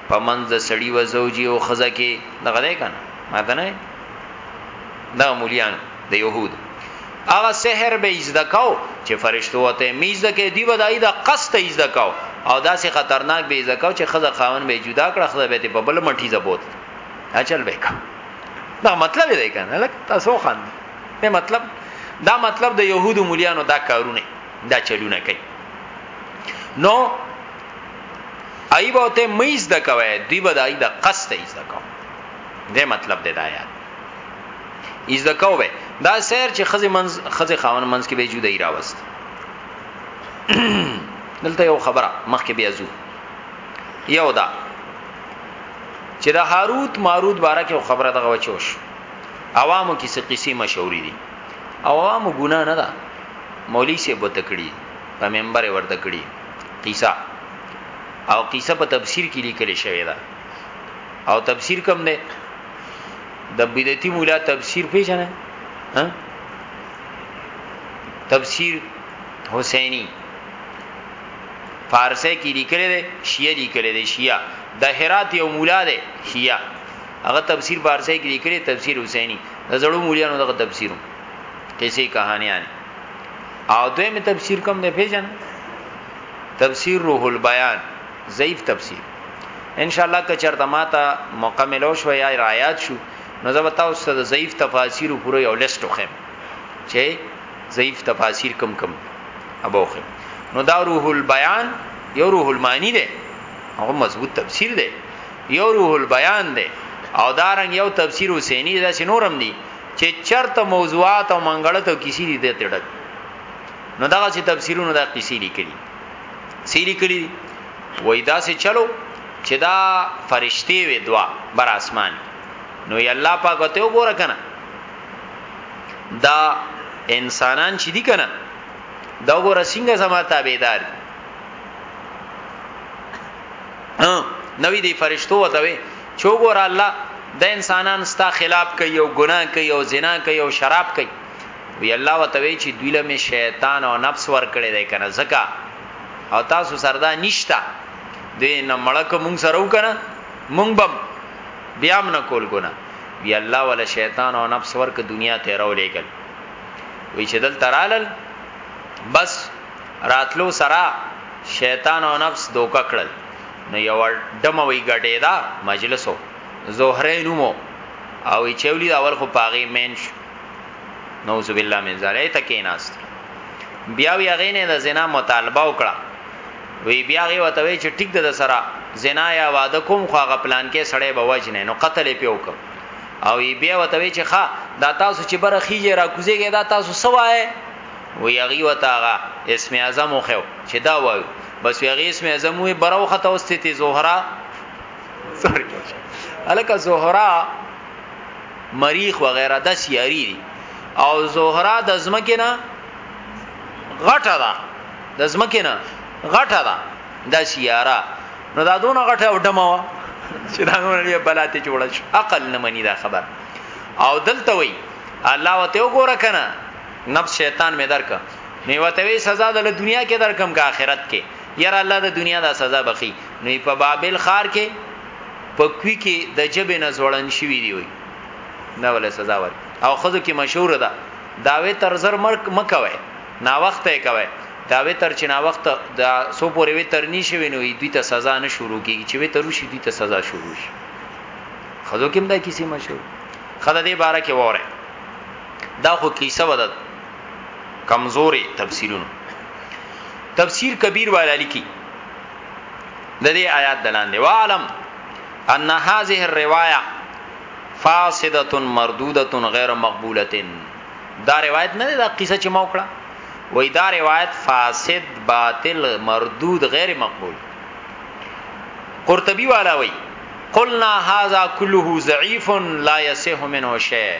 په منځ د سړی و زوجی او خزه کې دغه دی کنه ما ته نه دا مولیان د يهود هغه سحر به ایزده کاو چې فرشتو ته میزده کې دی ودای دا قصد ایزده کاو او دا سه خطرناک به ایزده کاو چې خزه خاون به جدا کړه خزه به په بل مټی زبوت اچل به کا دا مطلب دی کنه لکه تاسو خان دا مطلب دا مطلب د يهودو مولیانو دا کارونه دا چلونه کوي نو ای به ته مېز د کوي دی به دای د قصد ایز د کو دې مطلب دې دایا ایز د کو به دا سیر چې خزه منز خزه خاون منز کې به جوړی راوست دلته یو خبره مخکې بیا زو یو دا چې د هاروت ماروت باره کې خبره دغه وچوش عوامو کې څه قصې مشهورې دي عوامو ګنا نه ده مولوی سي بوت کړي په منبر ورته کړي قصه او قصه په تفسیر کې لیکل شوی دا او تفسیر کم نه د بدعتي مولا تفسیر پیژنه ها تفسیر حسینی فارسی کې لیکل دي شیعه لیکل دي شیعه د هرات یو مولا دی شیعه هغه تفسیر فارسی کې لیکل تفسیر حسینی د زړو مولیانو دغه تفسیرو کیسې کہانیاں او دویم تفسیر کوم دی پیژن تفسیر روح البیان ضعیف تفسیر ان شاء الله که چرته ماته مکمل او شو یا رایات شو نو زه به تاسو ته ضعیف تفاسیر پورې یو لیست وخم چې ضعیف تفاسیر کم کم ابوخم نو دا روح البیان یو روح المانی دی هغه مضبوط تفسیر دی یو روح البیان دی او دارنګ یو تفسیر حسینی دا سينورم دی چې چرته موضوعات او منګړت او کیسی دي د تړل نو دا چې تفسیرونه دا کیسی لیکلي سی لیکلي وای دا سه چلو چې دا فرشتي وي دوا بر اسمان نو ی الله پاک ته وګوره کنه دا انسانان چې دي کنه دا وګوره څنګه زما تابعدار دي نوې دی فرشتو وتوي چو ګور الله د انسانان ستا خلاف کوي او ګناه کوي او زنا کوي او شراب کوي وی الله وتوی چې دوی له شیطان او نفس ور کړی دی کنه زکا او تاسو سردا نشتا دې نه مړک مونږ سره وکنه مونږ بم بیا من کول ګنا وی الله ولا شیطان او نفس ور ک دنیا ته راو لېګل وی چې دل ترالل بس راتلو سرا شیطان او نفس دوکا کړل نو یو ډمه وی ګټه دا مجلسو زهره نومو او چولی دا اول خو پاغي مین شو نوذ بالله من زړه ته کیناست بیا وی هغه نه د زنا مطالبه وکړه وی بیا هغه وته وی چې ټیک د سره زنا یا واده کوم خو هغه پلان کې سړی به وجنه نو قتل پیو کو او ای بیا وته وی چې ښا دا تاسو چې بره خيږي را کوزيږي دا تاسو سوای وی هغه وته هغه اسم اعظم خو چې دا وایو بس هغه اسم اعظم وي برو خطا واستې زهرا الکه زهرا مریخ وغیرہ د سیاری دي او زهرا د زمکه نه غټه ده د زمکه نه غټه ده د سیاره نو دا دونه غټه او ډمه وا چې دا نور یې بلاته جوړ شو عقل نه مني دا خبر او دلته وی الله وته وګوره کنه نفس شیطان می درک نو وتوی سزا د دنیا کې درکم کا آخرت کې یاره الله د دنیا د سزا بخي نو په بابل خار کې په کوي کې د جبې نه زوړن شوی دی وي نه ول سزا ور او خزو کې مشهور ده داوی تر زر مرک مکوي نا وخت یې کوي داوی تر چې نا وخت دا سو پورې وی تر نشي وینو دوی ته سزا نه شروع کیږي چې وی تر شي دوی ته سزا شروع شي خزو کې هم دا کیسه مشهور خدای دې بارکه وره دا خو کیسه ودد کمزوري تفسیرونو تفسیر کبیر والا لیکي د دې آیات دلاندې وعلم ان هذه الروايه فاسده مردوده غیر مقبوله دا روایت نه دا قصه چې ما وکړه وای دا روایت فاسد باطل مردود غیر مقبول قرطبی والا وای قلنا هذا كله ضعيف لا يصح منه شيء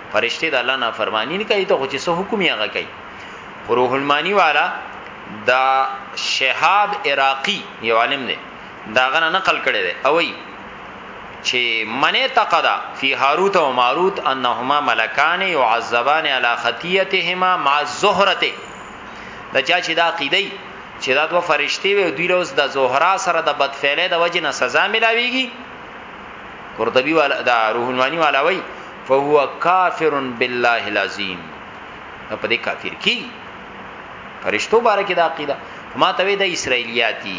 فرشته د الله نافرمانی نه کوي ته خو چې سو حکم یې هغه کوي روح المانی والا دا شهاب عراقی یو عالم دی دا غنه نقل کړي دی او وی چې من اعتقد فی هاروت و ماروت انهما ملکان يعذبان علی خطیتهما مع الزهرته د چا چې دا عقیده چې دا دوه فرشتي وي دوی له اوس د زهرا سره د بدفعلی د وجې نه سزا ملاويږي قرطبي والا دا روح المانی والا وای فهو کافر بالله العظیم په دې کافر کی فرشتو باره کې دا عقیده ما ته د اسرایلیاتی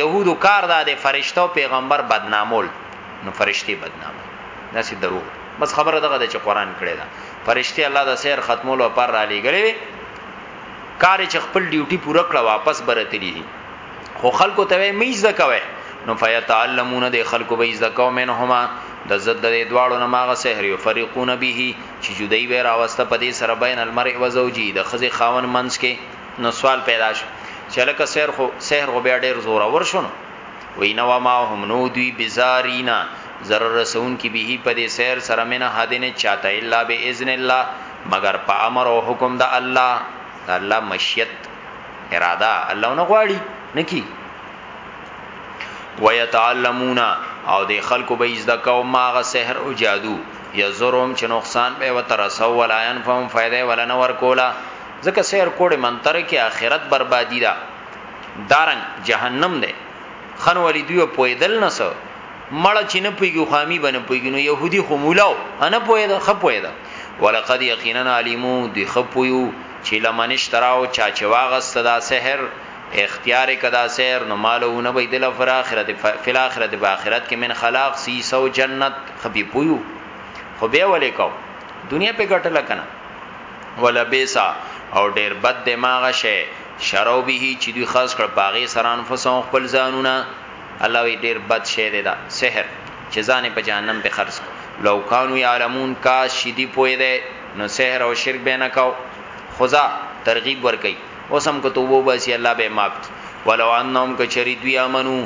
يهودو کار دا د فرشتو پیغمبر بدنامول نو فرشتي بدنامه دا سي دروغ بس خبره دغه د چې قران کړي دا فرشتي الله د سیر ختمولو پر را لګلې کار چې خپل ډیوټي پوره کړه واپس برتلی دي خو خلکو ته وې میز دکوي نو فیتعلمون د خلکو به از دکو منهما د زد د دواړو نه ماغه سحر یو فرقون به چې جدای وې راوسته په دې سره بین المرء و زوجی د خزي خاون منس کې نو سوال پیدا شو چې لکه سحر خو سحر خو بیا ډیر زور ور شونه وینا و ما هم نو دوی بزارینا ضرر رسون کی به په دې سیر سره منه هدین چاته الا باذن الله مگر په امر او حکم د الله د الله مشیت اراده الله نه غواړي نکی ويتعلمون او د خلکو به عزت کو ماغه سحر او جادو یزرهم چې نقصان به وترسو ولا ينفهم فائدې ولا نور کولا ځکه سحر کوډه منتر کې آخرت بربادی ده دارنګ جهنم ده خن ولی دوی پویدل نه سو مړه چې نه پیګو خامي بنه پیګو نو يهودي خو مولاو انا پویدا خپویدا ولقد یقینا علیمو دی خپویو چی له من اشتراو چا چه واغست دا سحر اختیار که دا سحر نو مالو اونه بی دل فر آخرت فی الاخرت با آخرت که من خلاق سی سو جنت خبی پویو خو بیا ولی کو دنیا پی گٹه لکنه ولا بیسا او ډیر بد دماغ شه شرو به چې دوی خاص کړ پاغه سران فسو خپل ځانونه الله وی ډیر بد شه دی دا سحر چې ځان په جهنم په خرڅ لو کانو یعلمون کاش شدی پوی دی نو سحر او شرک به نه کاو خدا ترغیب ور کوي اوس هم کو توبه وباسي الله به معاف کی ولو انهم کچری دوی امنو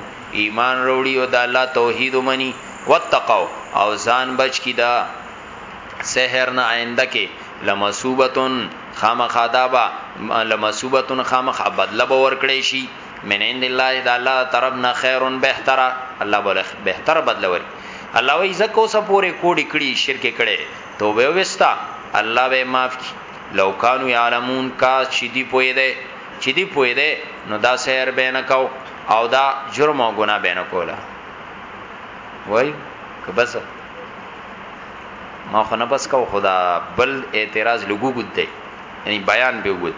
ایمان وروړي او د الله توحید ومني وتقوا او ځان بچ کی دا سحر نه آینده کې لمصوبتن خامخادابا لمصوبتن خامخ بدله به ورکړې شي من عند الله د الله طرف نه خیرون بهتره الله بل بهتره بدله وري الله وی زکه اوسه پوره کوډی کړي شرک کړي توبه وستا الله به معاف کی لو کانو یعلمون کا چی دی پوی دی چی دی پوی دی نو دا سحر به نه کو او دا جرم او ګناه به نه کولا وای که بس ما خو نه بس کو خدا بل اعتراض لګو ګد دی یعنی بیان به وګد